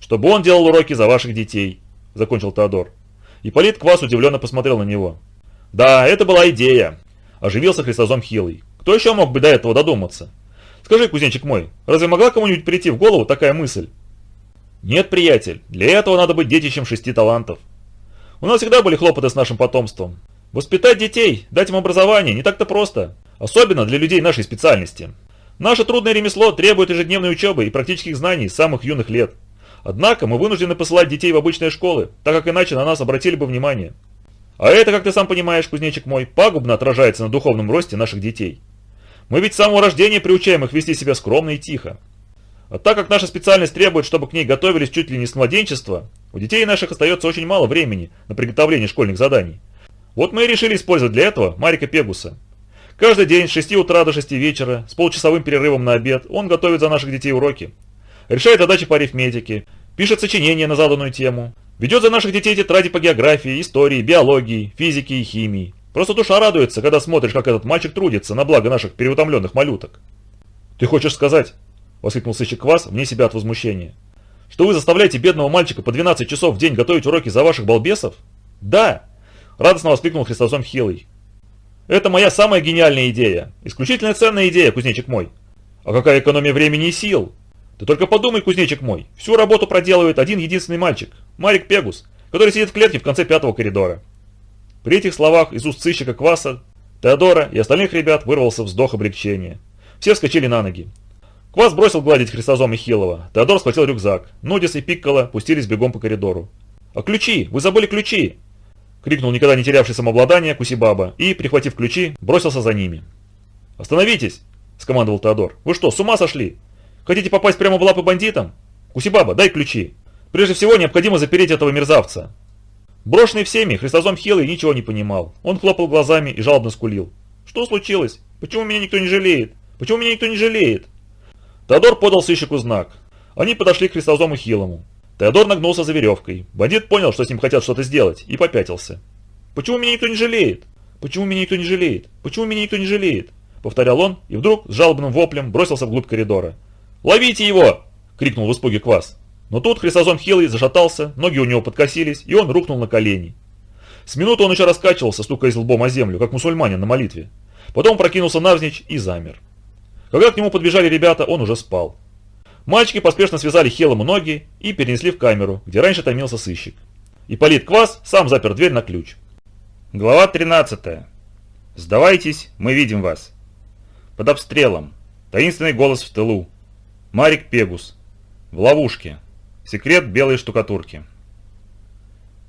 S1: «Чтобы он делал уроки за ваших детей», — закончил Теодор. Ипполит Квас удивленно посмотрел на него. «Да, это была идея», — оживился Христозом Хилый. «Кто еще мог бы до этого додуматься? Скажи, кузнечик мой, разве могла кому-нибудь прийти в голову такая мысль?» «Нет, приятель, для этого надо быть детищем шести талантов. У нас всегда были хлопоты с нашим потомством. Воспитать детей, дать им образование не так-то просто, особенно для людей нашей специальности. Наше трудное ремесло требует ежедневной учебы и практических знаний с самых юных лет. Однако мы вынуждены посылать детей в обычные школы, так как иначе на нас обратили бы внимание. А это, как ты сам понимаешь, кузнечик мой, пагубно отражается на духовном росте наших детей. Мы ведь с самого рождения приучаем их вести себя скромно и тихо. А так как наша специальность требует, чтобы к ней готовились чуть ли не с младенчества, у детей наших остается очень мало времени на приготовление школьных заданий. Вот мы и решили использовать для этого Марика Пегуса. Каждый день с 6 утра до 6 вечера, с получасовым перерывом на обед, он готовит за наших детей уроки. Решает задачи по арифметике, пишет сочинения на заданную тему, ведет за наших детей тетради по географии, истории, биологии, физике и химии. Просто душа радуется, когда смотришь, как этот мальчик трудится на благо наших переутомленных малюток. «Ты хочешь сказать?» – воскликнул сыщик Квас вне себя от возмущения. «Что вы заставляете бедного мальчика по 12 часов в день готовить уроки за ваших балбесов?» «Да!» – радостно воскликнул Христосом Хилый. «Это моя самая гениальная идея. Исключительно ценная идея, кузнечик мой. А какая экономия времени и сил? Ты только подумай, кузнечик мой. Всю работу проделывает один единственный мальчик, Марик Пегус, который сидит в клетке в конце пятого коридора». При этих словах из уст сыщика Кваса, Теодора и остальных ребят вырвался вздох облегчения. Все вскочили на ноги. Квас бросил гладить Христозома Хилова. Теодор схватил рюкзак. Нудис и Пиккола пустились бегом по коридору. «А ключи? Вы забыли ключи!» Крикнул никогда не терявший самообладание Кусибаба и, прихватив ключи, бросился за ними. «Остановитесь!» – скомандовал Теодор. «Вы что, с ума сошли? Хотите попасть прямо в лапы бандитам? Кусибаба, дай ключи! Прежде всего необходимо запереть этого мерзавца!» Брошенный всеми, Христозом Хилый ничего не понимал. Он хлопал глазами и жалобно скулил. «Что случилось? Почему меня никто не жалеет? Почему меня никто не жалеет?» Теодор подал сыщику знак. Они подошли к Христозому Хилому. Теодор нагнулся за веревкой. Бандит понял, что с ним хотят что-то сделать, и попятился. «Почему меня никто не жалеет? Почему меня никто не жалеет? Почему меня никто не жалеет?» Повторял он, и вдруг с жалобным воплем бросился вглубь коридора. «Ловите его!» — крикнул в испуге Квас. Но тут Хрисозом Хилый зашатался, ноги у него подкосились, и он рухнул на колени. С минуты он еще раскачивался, стукаясь лбом о землю, как мусульманин на молитве. Потом прокинулся навзничь и замер. Когда к нему подбежали ребята, он уже спал. Мальчики поспешно связали Хелому ноги и перенесли в камеру, где раньше томился сыщик. Ипполит Квас сам запер дверь на ключ. Глава 13. Сдавайтесь, мы видим вас. Под обстрелом. Таинственный голос в тылу. Марик Пегус. В ловушке. Секрет белой штукатурки.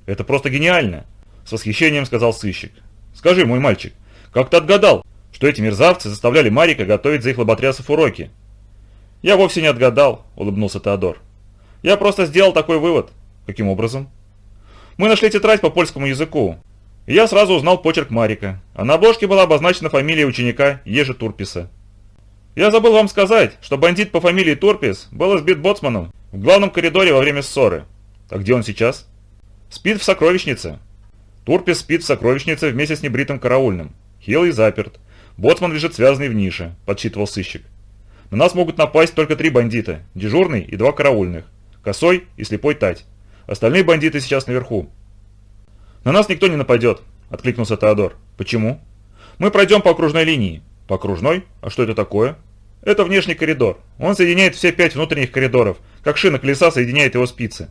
S1: Это просто гениально, с восхищением сказал сыщик. Скажи, мой мальчик, как ты отгадал, что эти мерзавцы заставляли Марика готовить за их лоботрясов уроки? «Я вовсе не отгадал», – улыбнулся Теодор. «Я просто сделал такой вывод. Каким образом? Мы нашли тетрадь по польскому языку. Я сразу узнал почерк Марика, а на обложке была обозначена фамилия ученика Ежи Турписа. Я забыл вам сказать, что бандит по фамилии Турпис был избит боцманом в главном коридоре во время ссоры. А где он сейчас? Спит в сокровищнице. Турпис спит в сокровищнице вместе с небритым караульным. Хилый заперт. Боцман лежит связанный в нише, подсчитывал сыщик. На нас могут напасть только три бандита, дежурный и два караульных, косой и слепой тать. Остальные бандиты сейчас наверху. На нас никто не нападет, откликнулся Теодор. Почему? Мы пройдем по окружной линии. По окружной? А что это такое? Это внешний коридор. Он соединяет все пять внутренних коридоров, как шина колеса соединяет его спицы.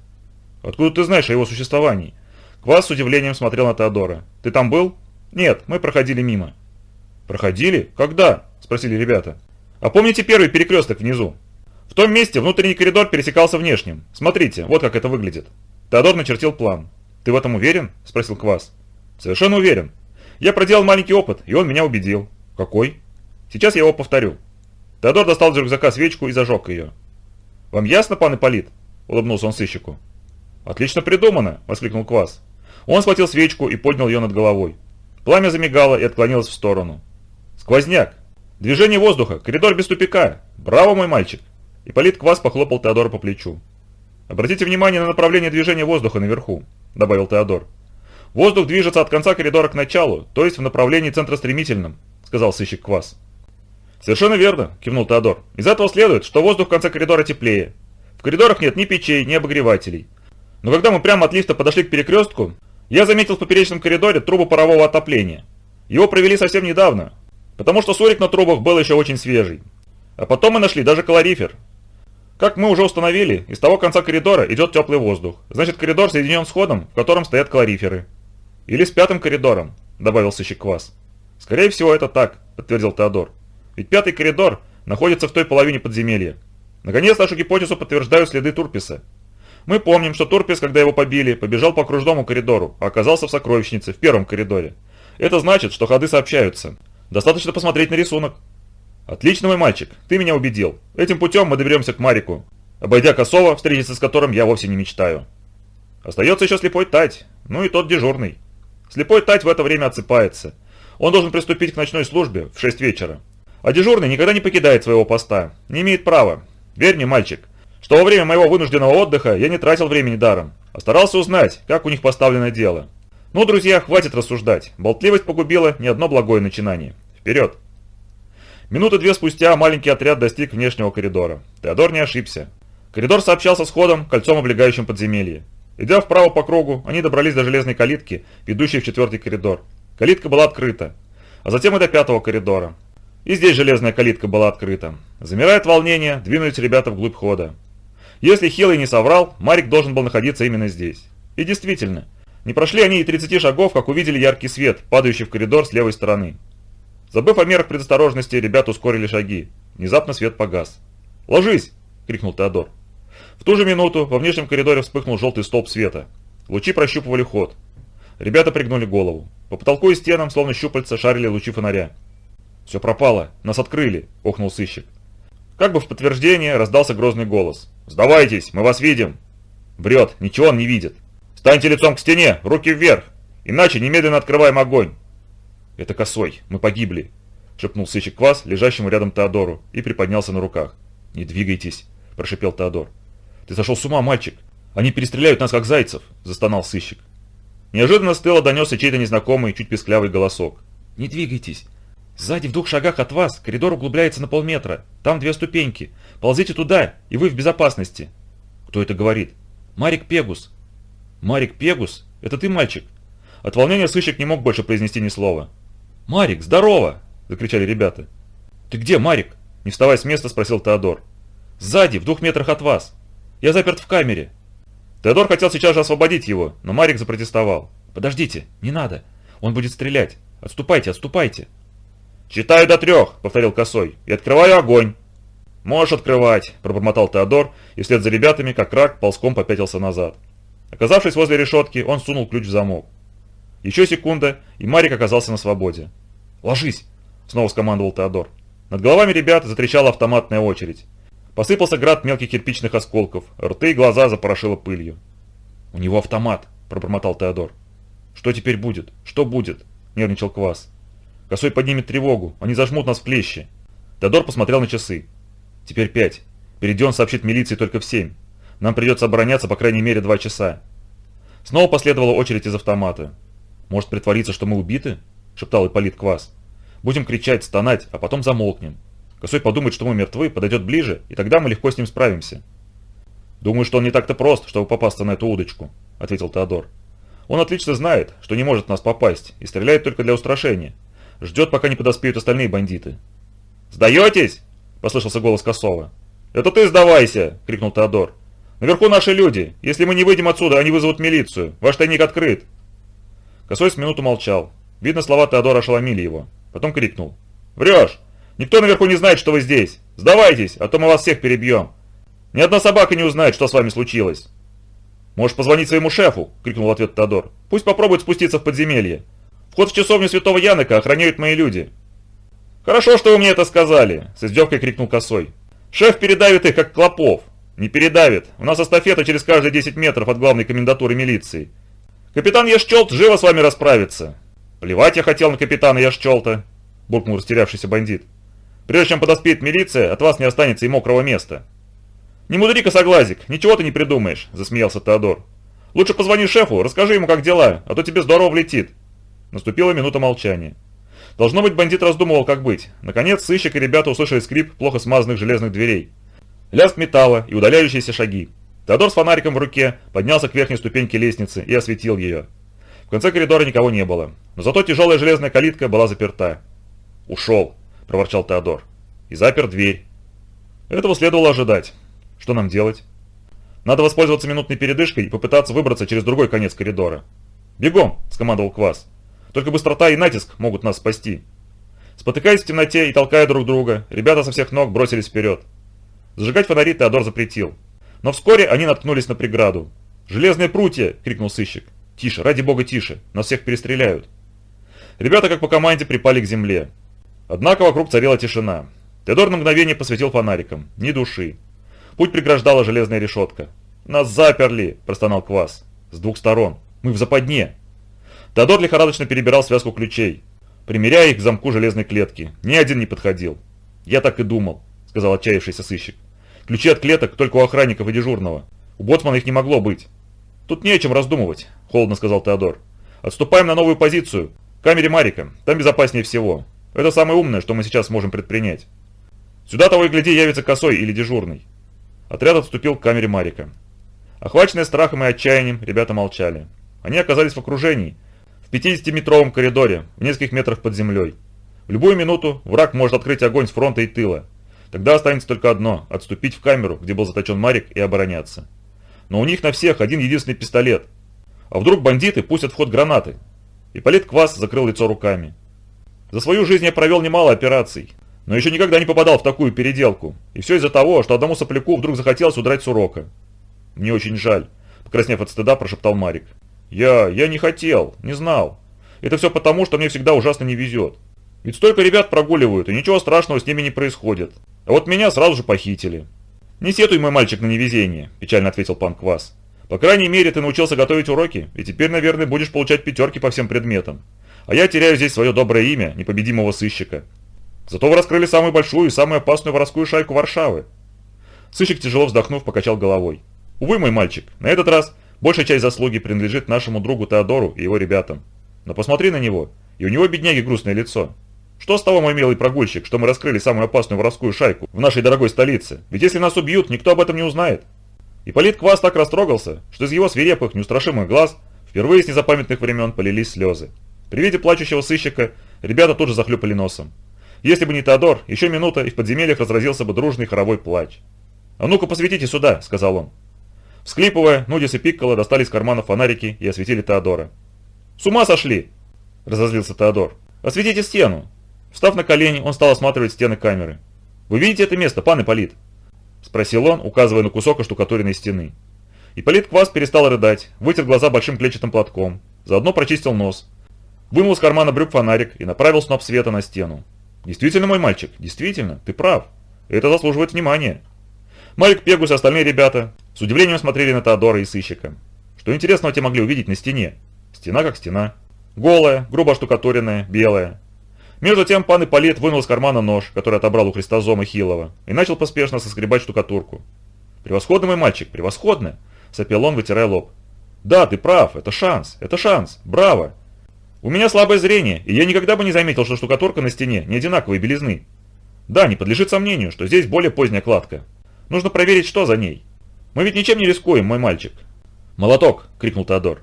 S1: Откуда ты знаешь о его существовании? Квас с удивлением смотрел на Теодора. Ты там был? Нет, мы проходили мимо. Проходили? Когда? Спросили ребята. А помните первый перекресток внизу? В том месте внутренний коридор пересекался внешним. Смотрите, вот как это выглядит. Теодор начертил план. Ты в этом уверен? Спросил Квас. Совершенно уверен. Я проделал маленький опыт, и он меня убедил. Какой? Сейчас я его повторю. Теодор достал из рюкзака свечку и зажег ее. «Вам ясно, пан Ипполит?» – улыбнулся он сыщику. «Отлично придумано!» – воскликнул Квас. Он схватил свечку и поднял ее над головой. Пламя замигало и отклонилось в сторону. «Сквозняк! Движение воздуха! Коридор без тупика! Браво, мой мальчик!» Ипполит Квас похлопал Теодора по плечу. «Обратите внимание на направление движения воздуха наверху», – добавил Теодор. «Воздух движется от конца коридора к началу, то есть в направлении центростремительном», – сказал сыщик Квас. «Совершенно верно», – кивнул Теодор. «Из этого следует, что воздух в конце коридора теплее. В коридорах нет ни печей, ни обогревателей. Но когда мы прямо от лифта подошли к перекрестку, я заметил в поперечном коридоре трубу парового отопления. Его провели совсем недавно, потому что сурик на трубах был еще очень свежий. А потом мы нашли даже калорифер. Как мы уже установили, из того конца коридора идет теплый воздух. Значит, коридор соединен с ходом, в котором стоят калориферы. Или с пятым коридором, добавил сыщик Квас. Скорее всего, это так, подтвердил Теодор. Ведь пятый коридор находится в той половине подземелья. Наконец, нашу гипотезу подтверждают следы Турписа. Мы помним, что Турпис, когда его побили, побежал по окружному коридору, а оказался в сокровищнице, в первом коридоре. Это значит, что ходы сообщаются. Достаточно посмотреть на рисунок. Отлично, мой мальчик, ты меня убедил. Этим путем мы доберемся к Марику, обойдя Косова, встретиться с которым я вовсе не мечтаю. Остается еще слепой Тать, ну и тот дежурный. Слепой Тать в это время отсыпается. Он должен приступить к ночной службе в 6 вечера. А дежурный никогда не покидает своего поста, не имеет права. Верь мне, мальчик, что во время моего вынужденного отдыха я не тратил времени даром, а старался узнать, как у них поставлено дело. Ну, друзья, хватит рассуждать. Болтливость погубила не одно благое начинание. Вперед! Минуты две спустя маленький отряд достиг внешнего коридора. Теодор не ошибся. Коридор сообщался с ходом, кольцом облегающим подземелье. Идя вправо по кругу, они добрались до железной калитки, ведущей в четвертый коридор. Калитка была открыта, а затем и до пятого коридора. И здесь железная калитка была открыта. Замирая от волнения, двинулись ребята вглубь хода. Если Хилый не соврал, Марик должен был находиться именно здесь. И действительно, не прошли они и 30 шагов, как увидели яркий свет, падающий в коридор с левой стороны. Забыв о мерах предосторожности, ребята ускорили шаги. Внезапно свет погас. «Ложись!» – крикнул Теодор. В ту же минуту во внешнем коридоре вспыхнул желтый столб света. Лучи прощупывали ход. Ребята пригнули голову. По потолку и стенам, словно щупальца, шарили лучи фонаря. «Все пропало, нас открыли», – охнул сыщик. Как бы в подтверждение раздался грозный голос. «Сдавайтесь, мы вас видим!» Бред, ничего он не видит. «Станьте лицом к стене, руки вверх, иначе немедленно открываем огонь!» «Это косой, мы погибли», – шепнул сыщик Квас, лежащему рядом Теодору, и приподнялся на руках. «Не двигайтесь», – прошепел Теодор. «Ты сошел с ума, мальчик! Они перестреляют нас, как зайцев!» – застонал сыщик. Неожиданно с тыла донесся чей-то незнакомый, чуть песклявый голосок. «Не двигайтесь! Сзади в двух шагах от вас коридор углубляется на полметра. Там две ступеньки. Ползите туда, и вы в безопасности. Кто это говорит? Марик Пегус. Марик Пегус? Это ты, мальчик? От волнения сыщик не мог больше произнести ни слова. «Марик, здорово!» – закричали ребята. «Ты где, Марик?» – не вставая с места, спросил Теодор. «Сзади, в двух метрах от вас. Я заперт в камере». Теодор хотел сейчас же освободить его, но Марик запротестовал. «Подождите, не надо. Он будет стрелять. Отступайте, отступайте». «Считаю до трех», — повторил Косой, — «и открываю огонь». «Можешь открывать», — пробормотал Теодор, и вслед за ребятами, как рак, ползком попятился назад. Оказавшись возле решетки, он сунул ключ в замок. Еще секунда, и Марик оказался на свободе. «Ложись!» — снова скомандовал Теодор. Над головами ребят затрещала автоматная очередь. Посыпался град мелких кирпичных осколков, рты и глаза запорошило пылью. «У него автомат», – пробормотал Теодор. «Что теперь будет? Что будет?» – нервничал Квас. «Косой поднимет тревогу, они зажмут нас в клещи». Теодор посмотрел на часы. «Теперь пять. Он сообщит милиции только в семь. Нам придется обороняться по крайней мере два часа». Снова последовала очередь из автомата. «Может притвориться, что мы убиты?» – шептал Ипполит Квас. «Будем кричать, стонать, а потом замолкнем. Косой подумает, что мы мертвы, подойдет ближе, и тогда мы легко с ним справимся». «Думаю, что он не так-то прост, чтобы попасться на эту удочку», – ответил Теодор. «Он отлично знает, что не может нас попасть, и стреляет только для устрашения. Ждет, пока не подоспеют остальные бандиты». «Сдаетесь?» – послышался голос Косова. «Это ты сдавайся!» – крикнул Теодор. «Наверху наши люди. Если мы не выйдем отсюда, они вызовут милицию. Ваш тайник открыт». Косой с минуту молчал. Видно, слова Теодора ошеломили его. Потом крикнул. «Врешь! Никто наверху не знает, что вы здесь! Сдавайтесь, а то мы вас всех перебьем!» Ни одна собака не узнает, что с вами случилось. Можешь позвонить своему шефу, крикнул в ответ Тодор. Пусть попробует спуститься в подземелье. Вход в часовню святого Янока охраняют мои люди. Хорошо, что вы мне это сказали, с издевкой крикнул Косой. Шеф передавит их, как клопов. Не передавит. У нас эстафета через каждые 10 метров от главной комендатуры милиции. Капитан Яшчелт живо с вами расправится. Плевать я хотел на капитана Яшчелта, буркнул растерявшийся бандит. Прежде чем подоспеет милиция, от вас не останется и мокрого места. «Не мудри, косоглазик, ничего ты не придумаешь», – засмеялся Теодор. «Лучше позвони шефу, расскажи ему, как дела, а то тебе здорово влетит». Наступила минута молчания. Должно быть, бандит раздумывал, как быть. Наконец, сыщик и ребята услышали скрип плохо смазанных железных дверей. Лязг металла и удаляющиеся шаги. Теодор с фонариком в руке поднялся к верхней ступеньке лестницы и осветил ее. В конце коридора никого не было, но зато тяжелая железная калитка была заперта. «Ушел», – проворчал Теодор. И запер дверь. Этого следовало ожидать. Что нам делать? Надо воспользоваться минутной передышкой и попытаться выбраться через другой конец коридора. «Бегом!» – скомандовал Квас. «Только быстрота и натиск могут нас спасти». Спотыкаясь в темноте и толкая друг друга, ребята со всех ног бросились вперед. Зажигать фонари Теодор запретил. Но вскоре они наткнулись на преграду. «Железные прутья!» – крикнул сыщик. «Тише, ради бога, тише! Нас всех перестреляют!» Ребята, как по команде, припали к земле. Однако вокруг царила тишина. Теодор на мгновение посветил фонариком. Ни души. Путь преграждала железная решетка. «Нас заперли!» – простонал Квас. «С двух сторон. Мы в западне!» Теодор лихорадочно перебирал связку ключей, примеряя их к замку железной клетки. Ни один не подходил. «Я так и думал», – сказал отчаявшийся сыщик. «Ключи от клеток только у охранников и дежурного. У боцмана их не могло быть». «Тут не о чем раздумывать», – холодно сказал Теодор. «Отступаем на новую позицию. В камере Марика. Там безопаснее всего. Это самое умное, что мы сейчас можем предпринять. Сюда того и гляди явится косой или дежурный. Отряд отступил к камере Марика. Охваченные страхом и отчаянием, ребята молчали. Они оказались в окружении, в 50-метровом коридоре, в нескольких метрах под землей. В любую минуту враг может открыть огонь с фронта и тыла. Тогда останется только одно – отступить в камеру, где был заточен Марик, и обороняться. Но у них на всех один единственный пистолет. А вдруг бандиты пустят в ход гранаты? Ипполит Квас закрыл лицо руками. За свою жизнь я провел немало операций, но еще никогда не попадал в такую переделку. И все из-за того, что одному сопляку вдруг захотелось удрать с урока. Мне очень жаль, покраснев от стыда, прошептал Марик. Я... я не хотел, не знал. Это все потому, что мне всегда ужасно не везет. Ведь столько ребят прогуливают, и ничего страшного с ними не происходит. Вот меня сразу же похитили. «Не сетуй, мой мальчик, на невезение», – печально ответил пан Квас. «По крайней мере, ты научился готовить уроки, и теперь, наверное, будешь получать пятерки по всем предметам. А я теряю здесь свое доброе имя, непобедимого сыщика. Зато вы раскрыли самую большую и самую опасную воровскую шайку Варшавы. Сыщик, тяжело вздохнув, покачал головой. Увы, мой мальчик, на этот раз большая часть заслуги принадлежит нашему другу Теодору и его ребятам. Но посмотри на него, и у него, бедняги, грустное лицо. Что с того, мой милый прогульщик, что мы раскрыли самую опасную воровскую шайку в нашей дорогой столице? Ведь если нас убьют, никто об этом не узнает. И Полит Квас так растрогался, что из его свирепых, неустрашимых глаз впервые с незапамятных времен полились слезы. При виде плачущего сыщика ребята тут же захлюпали носом. Если бы не Теодор, еще минута, и в подземельях разразился бы дружный хоровой плач. «А ну-ка посветите сюда», — сказал он. Всклипывая, Нудис и Пикколо достали из карманов фонарики и осветили Теодора. «С ума сошли!» – разозлился Теодор. «Осветите стену!» Встав на колени, он стал осматривать стены камеры. «Вы видите это место, пан Ипполит?» – спросил он, указывая на кусок оштукатуренной стены. Ипполит Квас перестал рыдать, вытер глаза большим клетчатым платком, заодно прочистил нос, вынул из кармана брюк фонарик и направил сноп света на стену. Действительно, мой мальчик, действительно, ты прав. Это заслуживает внимания. Малик Пегус и остальные ребята с удивлением смотрели на Теодора и сыщика. Что интересного те могли увидеть на стене? Стена как стена. Голая, грубо штукатуренная, белая. Между тем пан Ипполит вынул из кармана нож, который отобрал у Христозома Хилова, и начал поспешно соскребать штукатурку. «Превосходный мой мальчик, превосходно!» – сопел он, вытирая лоб. «Да, ты прав, это шанс, это шанс, браво!» «У меня слабое зрение, и я никогда бы не заметил, что штукатурка на стене не одинаковой белизны. Да, не подлежит сомнению, что здесь более поздняя кладка. Нужно проверить, что за ней. Мы ведь ничем не рискуем, мой мальчик». «Молоток!» – крикнул Теодор.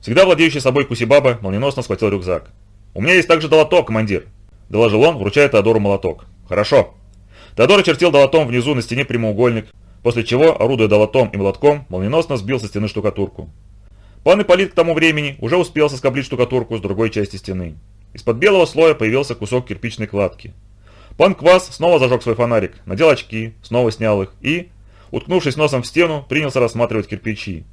S1: Всегда владеющий собой Кусибаба молниеносно схватил рюкзак. «У меня есть также долоток, командир!» – доложил он, вручая Теодору молоток. «Хорошо». Теодор очертил долотом внизу на стене прямоугольник, после чего, орудуя долотом и молотком, молниеносно сбил со стены штукатурку. Пан Ипполит к тому времени уже успел соскоблить штукатурку с другой части стены. Из-под белого слоя появился кусок кирпичной кладки. Пан Квас снова зажег свой фонарик, надел очки, снова снял их и, уткнувшись носом в стену, принялся рассматривать кирпичи.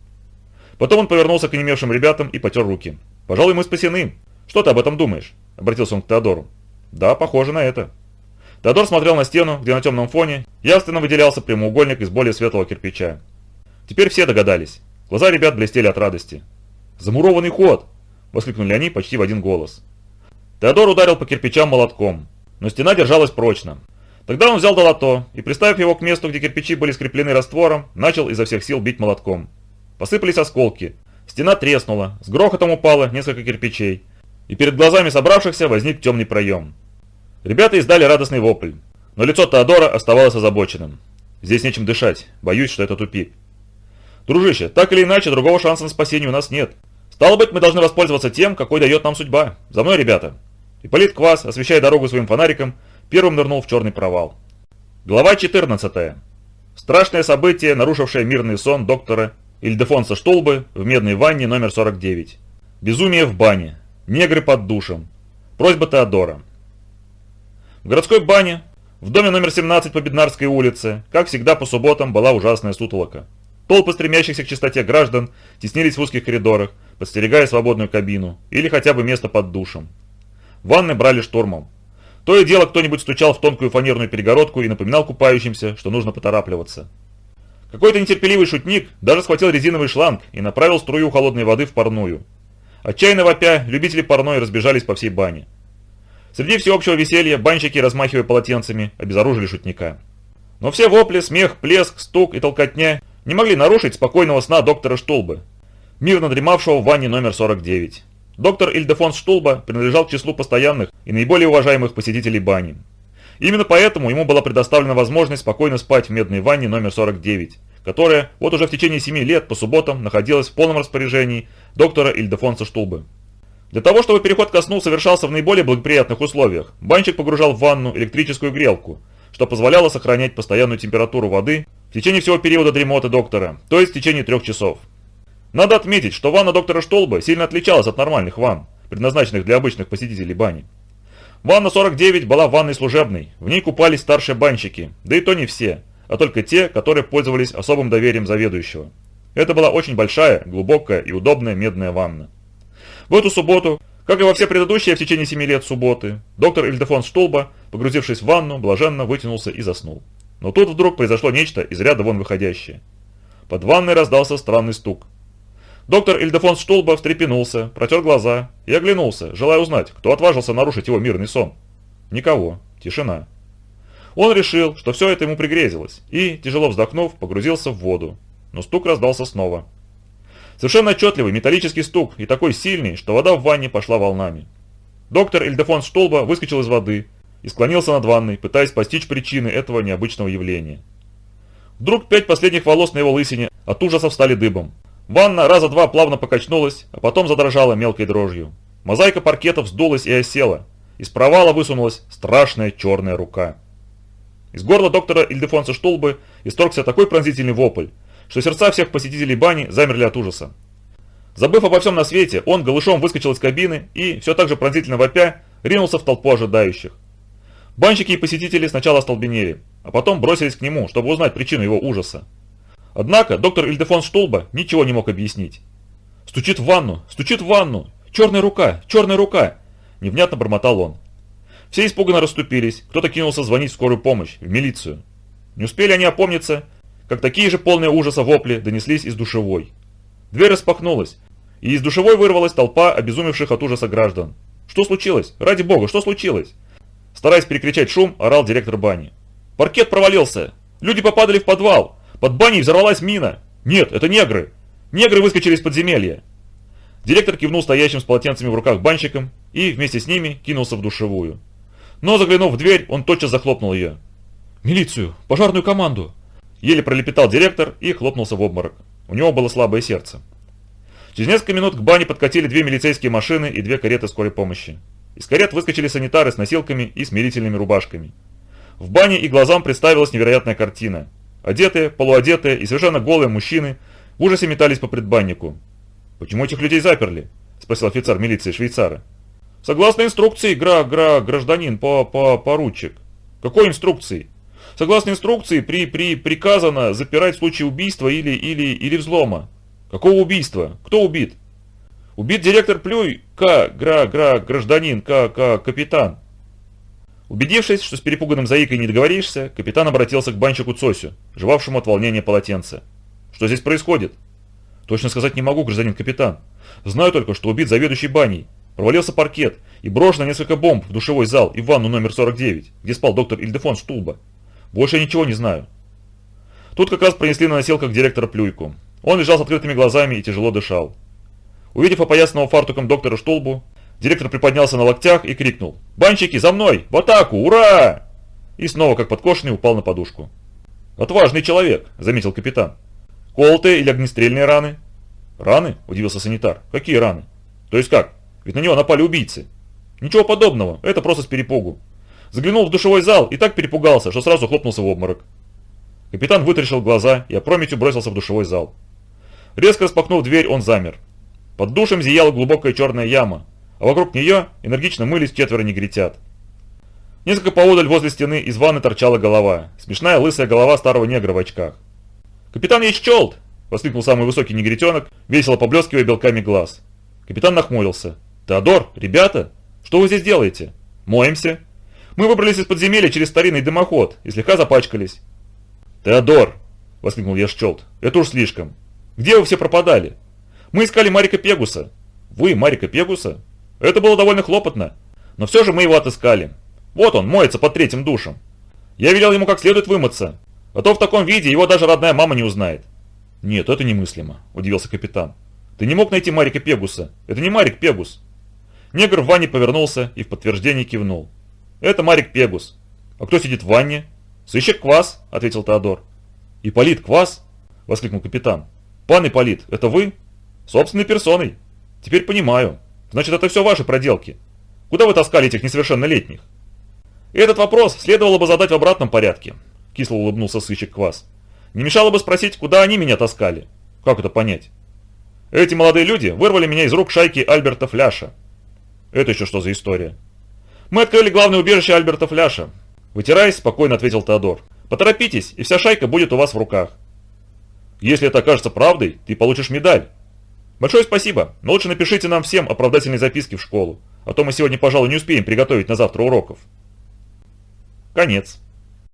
S1: Потом он повернулся к немевшим ребятам и потер руки. «Пожалуй, мы спасены. Что ты об этом думаешь?» – обратился он к Теодору. «Да, похоже на это». Теодор смотрел на стену, где на темном фоне явственно выделялся прямоугольник из более светлого кирпича. Теперь все догадались. Глаза ребят блестели от радости. «Замурованный ход!» – воскликнули они почти в один голос. Теодор ударил по кирпичам молотком, но стена держалась прочно. Тогда он взял долото и, приставив его к месту, где кирпичи были скреплены раствором, начал изо всех сил бить молотком. Посыпались осколки. Стена треснула, с грохотом упало несколько кирпичей, и перед глазами собравшихся возник темный проем. Ребята издали радостный вопль, но лицо Теодора оставалось озабоченным. «Здесь нечем дышать, боюсь, что это тупик». «Дружище, так или иначе, другого шанса на спасение у нас нет. Стало быть, мы должны воспользоваться тем, какой дает нам судьба. За мной, ребята!» Ипполит Квас, освещая дорогу своим фонариком, первым нырнул в черный провал. Глава 14. Страшное событие, нарушившее мирный сон доктора Ильдефонса Штолбы в медной ванне номер 49. Безумие в бане. Негры под душем. Просьба Теодора. В городской бане, в доме номер 17 по Беднарской улице, как всегда по субботам была ужасная сутолока. Толпы стремящихся к чистоте граждан теснились в узких коридорах, подстерегая свободную кабину или хотя бы место под душем. Ванны брали штурмом. То и дело кто-нибудь стучал в тонкую фанерную перегородку и напоминал купающимся, что нужно поторапливаться. Какой-то нетерпеливый шутник даже схватил резиновый шланг и направил струю холодной воды в парную. Отчаянно вопя, любители парной разбежались по всей бане. Среди всеобщего веселья банщики, размахивая полотенцами, обезоружили шутника. Но все вопли, смех, плеск, стук и толкотня не могли нарушить спокойного сна доктора Штулбы, мирно дремавшего в ванне номер 49. Доктор Ильдефонс Штулба принадлежал к числу постоянных и наиболее уважаемых посетителей бани. Именно поэтому ему была предоставлена возможность спокойно спать в медной ванне номер 49, которая вот уже в течение 7 лет по субботам находилась в полном распоряжении доктора Ильдефонса Штулбы. Для того, чтобы переход ко сну совершался в наиболее благоприятных условиях, банщик погружал в ванну электрическую грелку, что позволяло сохранять постоянную температуру воды в течение всего периода дремоты доктора, то есть в течение трех часов. Надо отметить, что ванна доктора Штолбы сильно отличалась от нормальных ванн, предназначенных для обычных посетителей бани. Ванна 49 была ванной служебной, в ней купались старшие банщики, да и то не все, а только те, которые пользовались особым доверием заведующего. Это была очень большая, глубокая и удобная медная ванна. В эту субботу, как и во все предыдущие в течение 7 лет субботы, доктор Ильдефон Штулба, погрузившись в ванну, блаженно вытянулся и заснул. Но тут вдруг произошло нечто из ряда вон выходящее. Под ванной раздался странный стук. Доктор Ильдефонс Штулба встрепенулся, протер глаза и оглянулся, желая узнать, кто отважился нарушить его мирный сон. Никого. Тишина. Он решил, что все это ему пригрезилось, и, тяжело вздохнув, погрузился в воду. Но стук раздался снова. Совершенно отчетливый металлический стук и такой сильный, что вода в ванне пошла волнами. Доктор Ильдефонс Штулба выскочил из воды и склонился над ванной, пытаясь постичь причины этого необычного явления. Вдруг пять последних волос на его лысине от ужаса встали дыбом. Ванна раза два плавно покачнулась, а потом задрожала мелкой дрожью. Мозаика паркетов сдулась и осела. Из провала высунулась страшная черная рука. Из горла доктора Ильдефонса Штулбы исторгся такой пронзительный вопль, что сердца всех посетителей бани замерли от ужаса. Забыв обо всем на свете, он голышом выскочил из кабины и, все так же пронзительно вопя, ринулся в толпу ожидающих. Банщики и посетители сначала остолбенели, а потом бросились к нему, чтобы узнать причину его ужаса. Однако доктор Ильдефон Штулба ничего не мог объяснить. «Стучит в ванну! Стучит в ванну! Черная рука! Черная рука!» Невнятно бормотал он. Все испуганно расступились, кто-то кинулся звонить в скорую помощь, в милицию. Не успели они опомниться, как такие же полные ужаса вопли донеслись из душевой. Дверь распахнулась, и из душевой вырвалась толпа обезумевших от ужаса граждан. «Что случилось? Ради бога, что случилось?» Стараясь перекричать шум, орал директор бани. «Паркет провалился! Люди попадали в подвал! Под баней взорвалась мина! Нет, это негры! Негры выскочили из подземелья!» Директор кивнул стоящим с полотенцами в руках банщиком и вместе с ними кинулся в душевую. Но заглянув в дверь, он тотчас захлопнул ее. «Милицию! Пожарную команду!» Еле пролепетал директор и хлопнулся в обморок. У него было слабое сердце. Через несколько минут к бане подкатили две милицейские машины и две кареты скорой помощи. Из карет выскочили санитары с носилками и смирительными рубашками. В бане и глазам представилась невероятная картина. Одетые, полуодетые и совершенно голые мужчины в ужасе метались по предбаннику. «Почему этих людей заперли?» – спросил офицер милиции швейцара. «Согласно инструкции, гра, гра, гражданин, по, по, поручик». «Какой инструкции?» Согласно инструкции, при, при приказано запирать в случае убийства или, или, или взлома. Какого убийства? Кто убит? Убит директор Плюй, К, гра, гра, гражданин, К, К, капитан. Убедившись, что с перепуганным заикой не договоришься, капитан обратился к банщику Цосю, жевавшему от волнения полотенце. Что здесь происходит? Точно сказать не могу, гражданин капитан. Знаю только, что убит заведующий баней. Провалился паркет и брошено несколько бомб в душевой зал и в ванну номер 49, где спал доктор Ильдефон Штулба. Больше я ничего не знаю. Тут как раз принесли на носилках директора Плюйку. Он лежал с открытыми глазами и тяжело дышал. Увидев опоясанного фартуком доктора Штулбу, директор приподнялся на локтях и крикнул «Банщики, за мной! В атаку! Ура!» И снова, как подкошенный, упал на подушку. «Отважный человек», — заметил капитан. «Колотые или огнестрельные раны?» «Раны?» – удивился санитар. «Какие раны?» «То есть как? Ведь на него напали убийцы». «Ничего подобного, это просто с перепугу. Заглянул в душевой зал и так перепугался, что сразу хлопнулся в обморок». Капитан вытрешил глаза и опрометью бросился в душевой зал. Резко распахнув дверь, он замер. Под душем зияла глубокая черная яма, а вокруг нее энергично мылись четверо негритят. Несколько поодаль возле стены из ванны торчала голова, смешная лысая голова старого негра в очках. «Капитан Яччолт!» – воскликнул самый высокий негритенок, весело поблескивая белками глаз. Капитан нахмурился. «Теодор, ребята, что вы здесь делаете?» «Моемся. Мы выбрались из подземелья через старинный дымоход и слегка запачкались». «Теодор!» – воскликнул Яшчолт. «Это уж слишком. Где вы все пропадали? Мы искали Марика Пегуса». «Вы Марика Пегуса?» «Это было довольно хлопотно. Но все же мы его отыскали. Вот он, моется под третьим душем. Я велел ему как следует вымыться, а то в таком виде его даже родная мама не узнает». «Нет, это немыслимо», – удивился капитан. «Ты не мог найти Марика Пегуса. Это не Марик Пегус». Негр в ванне повернулся и в подтверждение кивнул. «Это Марик Пегус. А кто сидит в ванне?» «Сыщик Квас», – ответил Теодор. «Ипполит Квас?» – воскликнул капитан. «Пан Ипполит, это вы?» «Собственной персоной. Теперь понимаю. Значит, это все ваши проделки. Куда вы таскали этих несовершеннолетних?» «Этот вопрос следовало бы задать в обратном порядке», – кисло улыбнулся сыщик Квас. Не мешало бы спросить, куда они меня таскали. Как это понять? Эти молодые люди вырвали меня из рук шайки Альберта Фляша. Это еще что за история? Мы открыли главное убежище Альберта Фляша. Вытираясь, спокойно ответил Теодор. Поторопитесь, и вся шайка будет у вас в руках. Если это окажется правдой, ты получишь медаль. Большое спасибо, но лучше напишите нам всем оправдательные записки в школу, а то мы сегодня, пожалуй, не успеем приготовить на завтра уроков. Конец.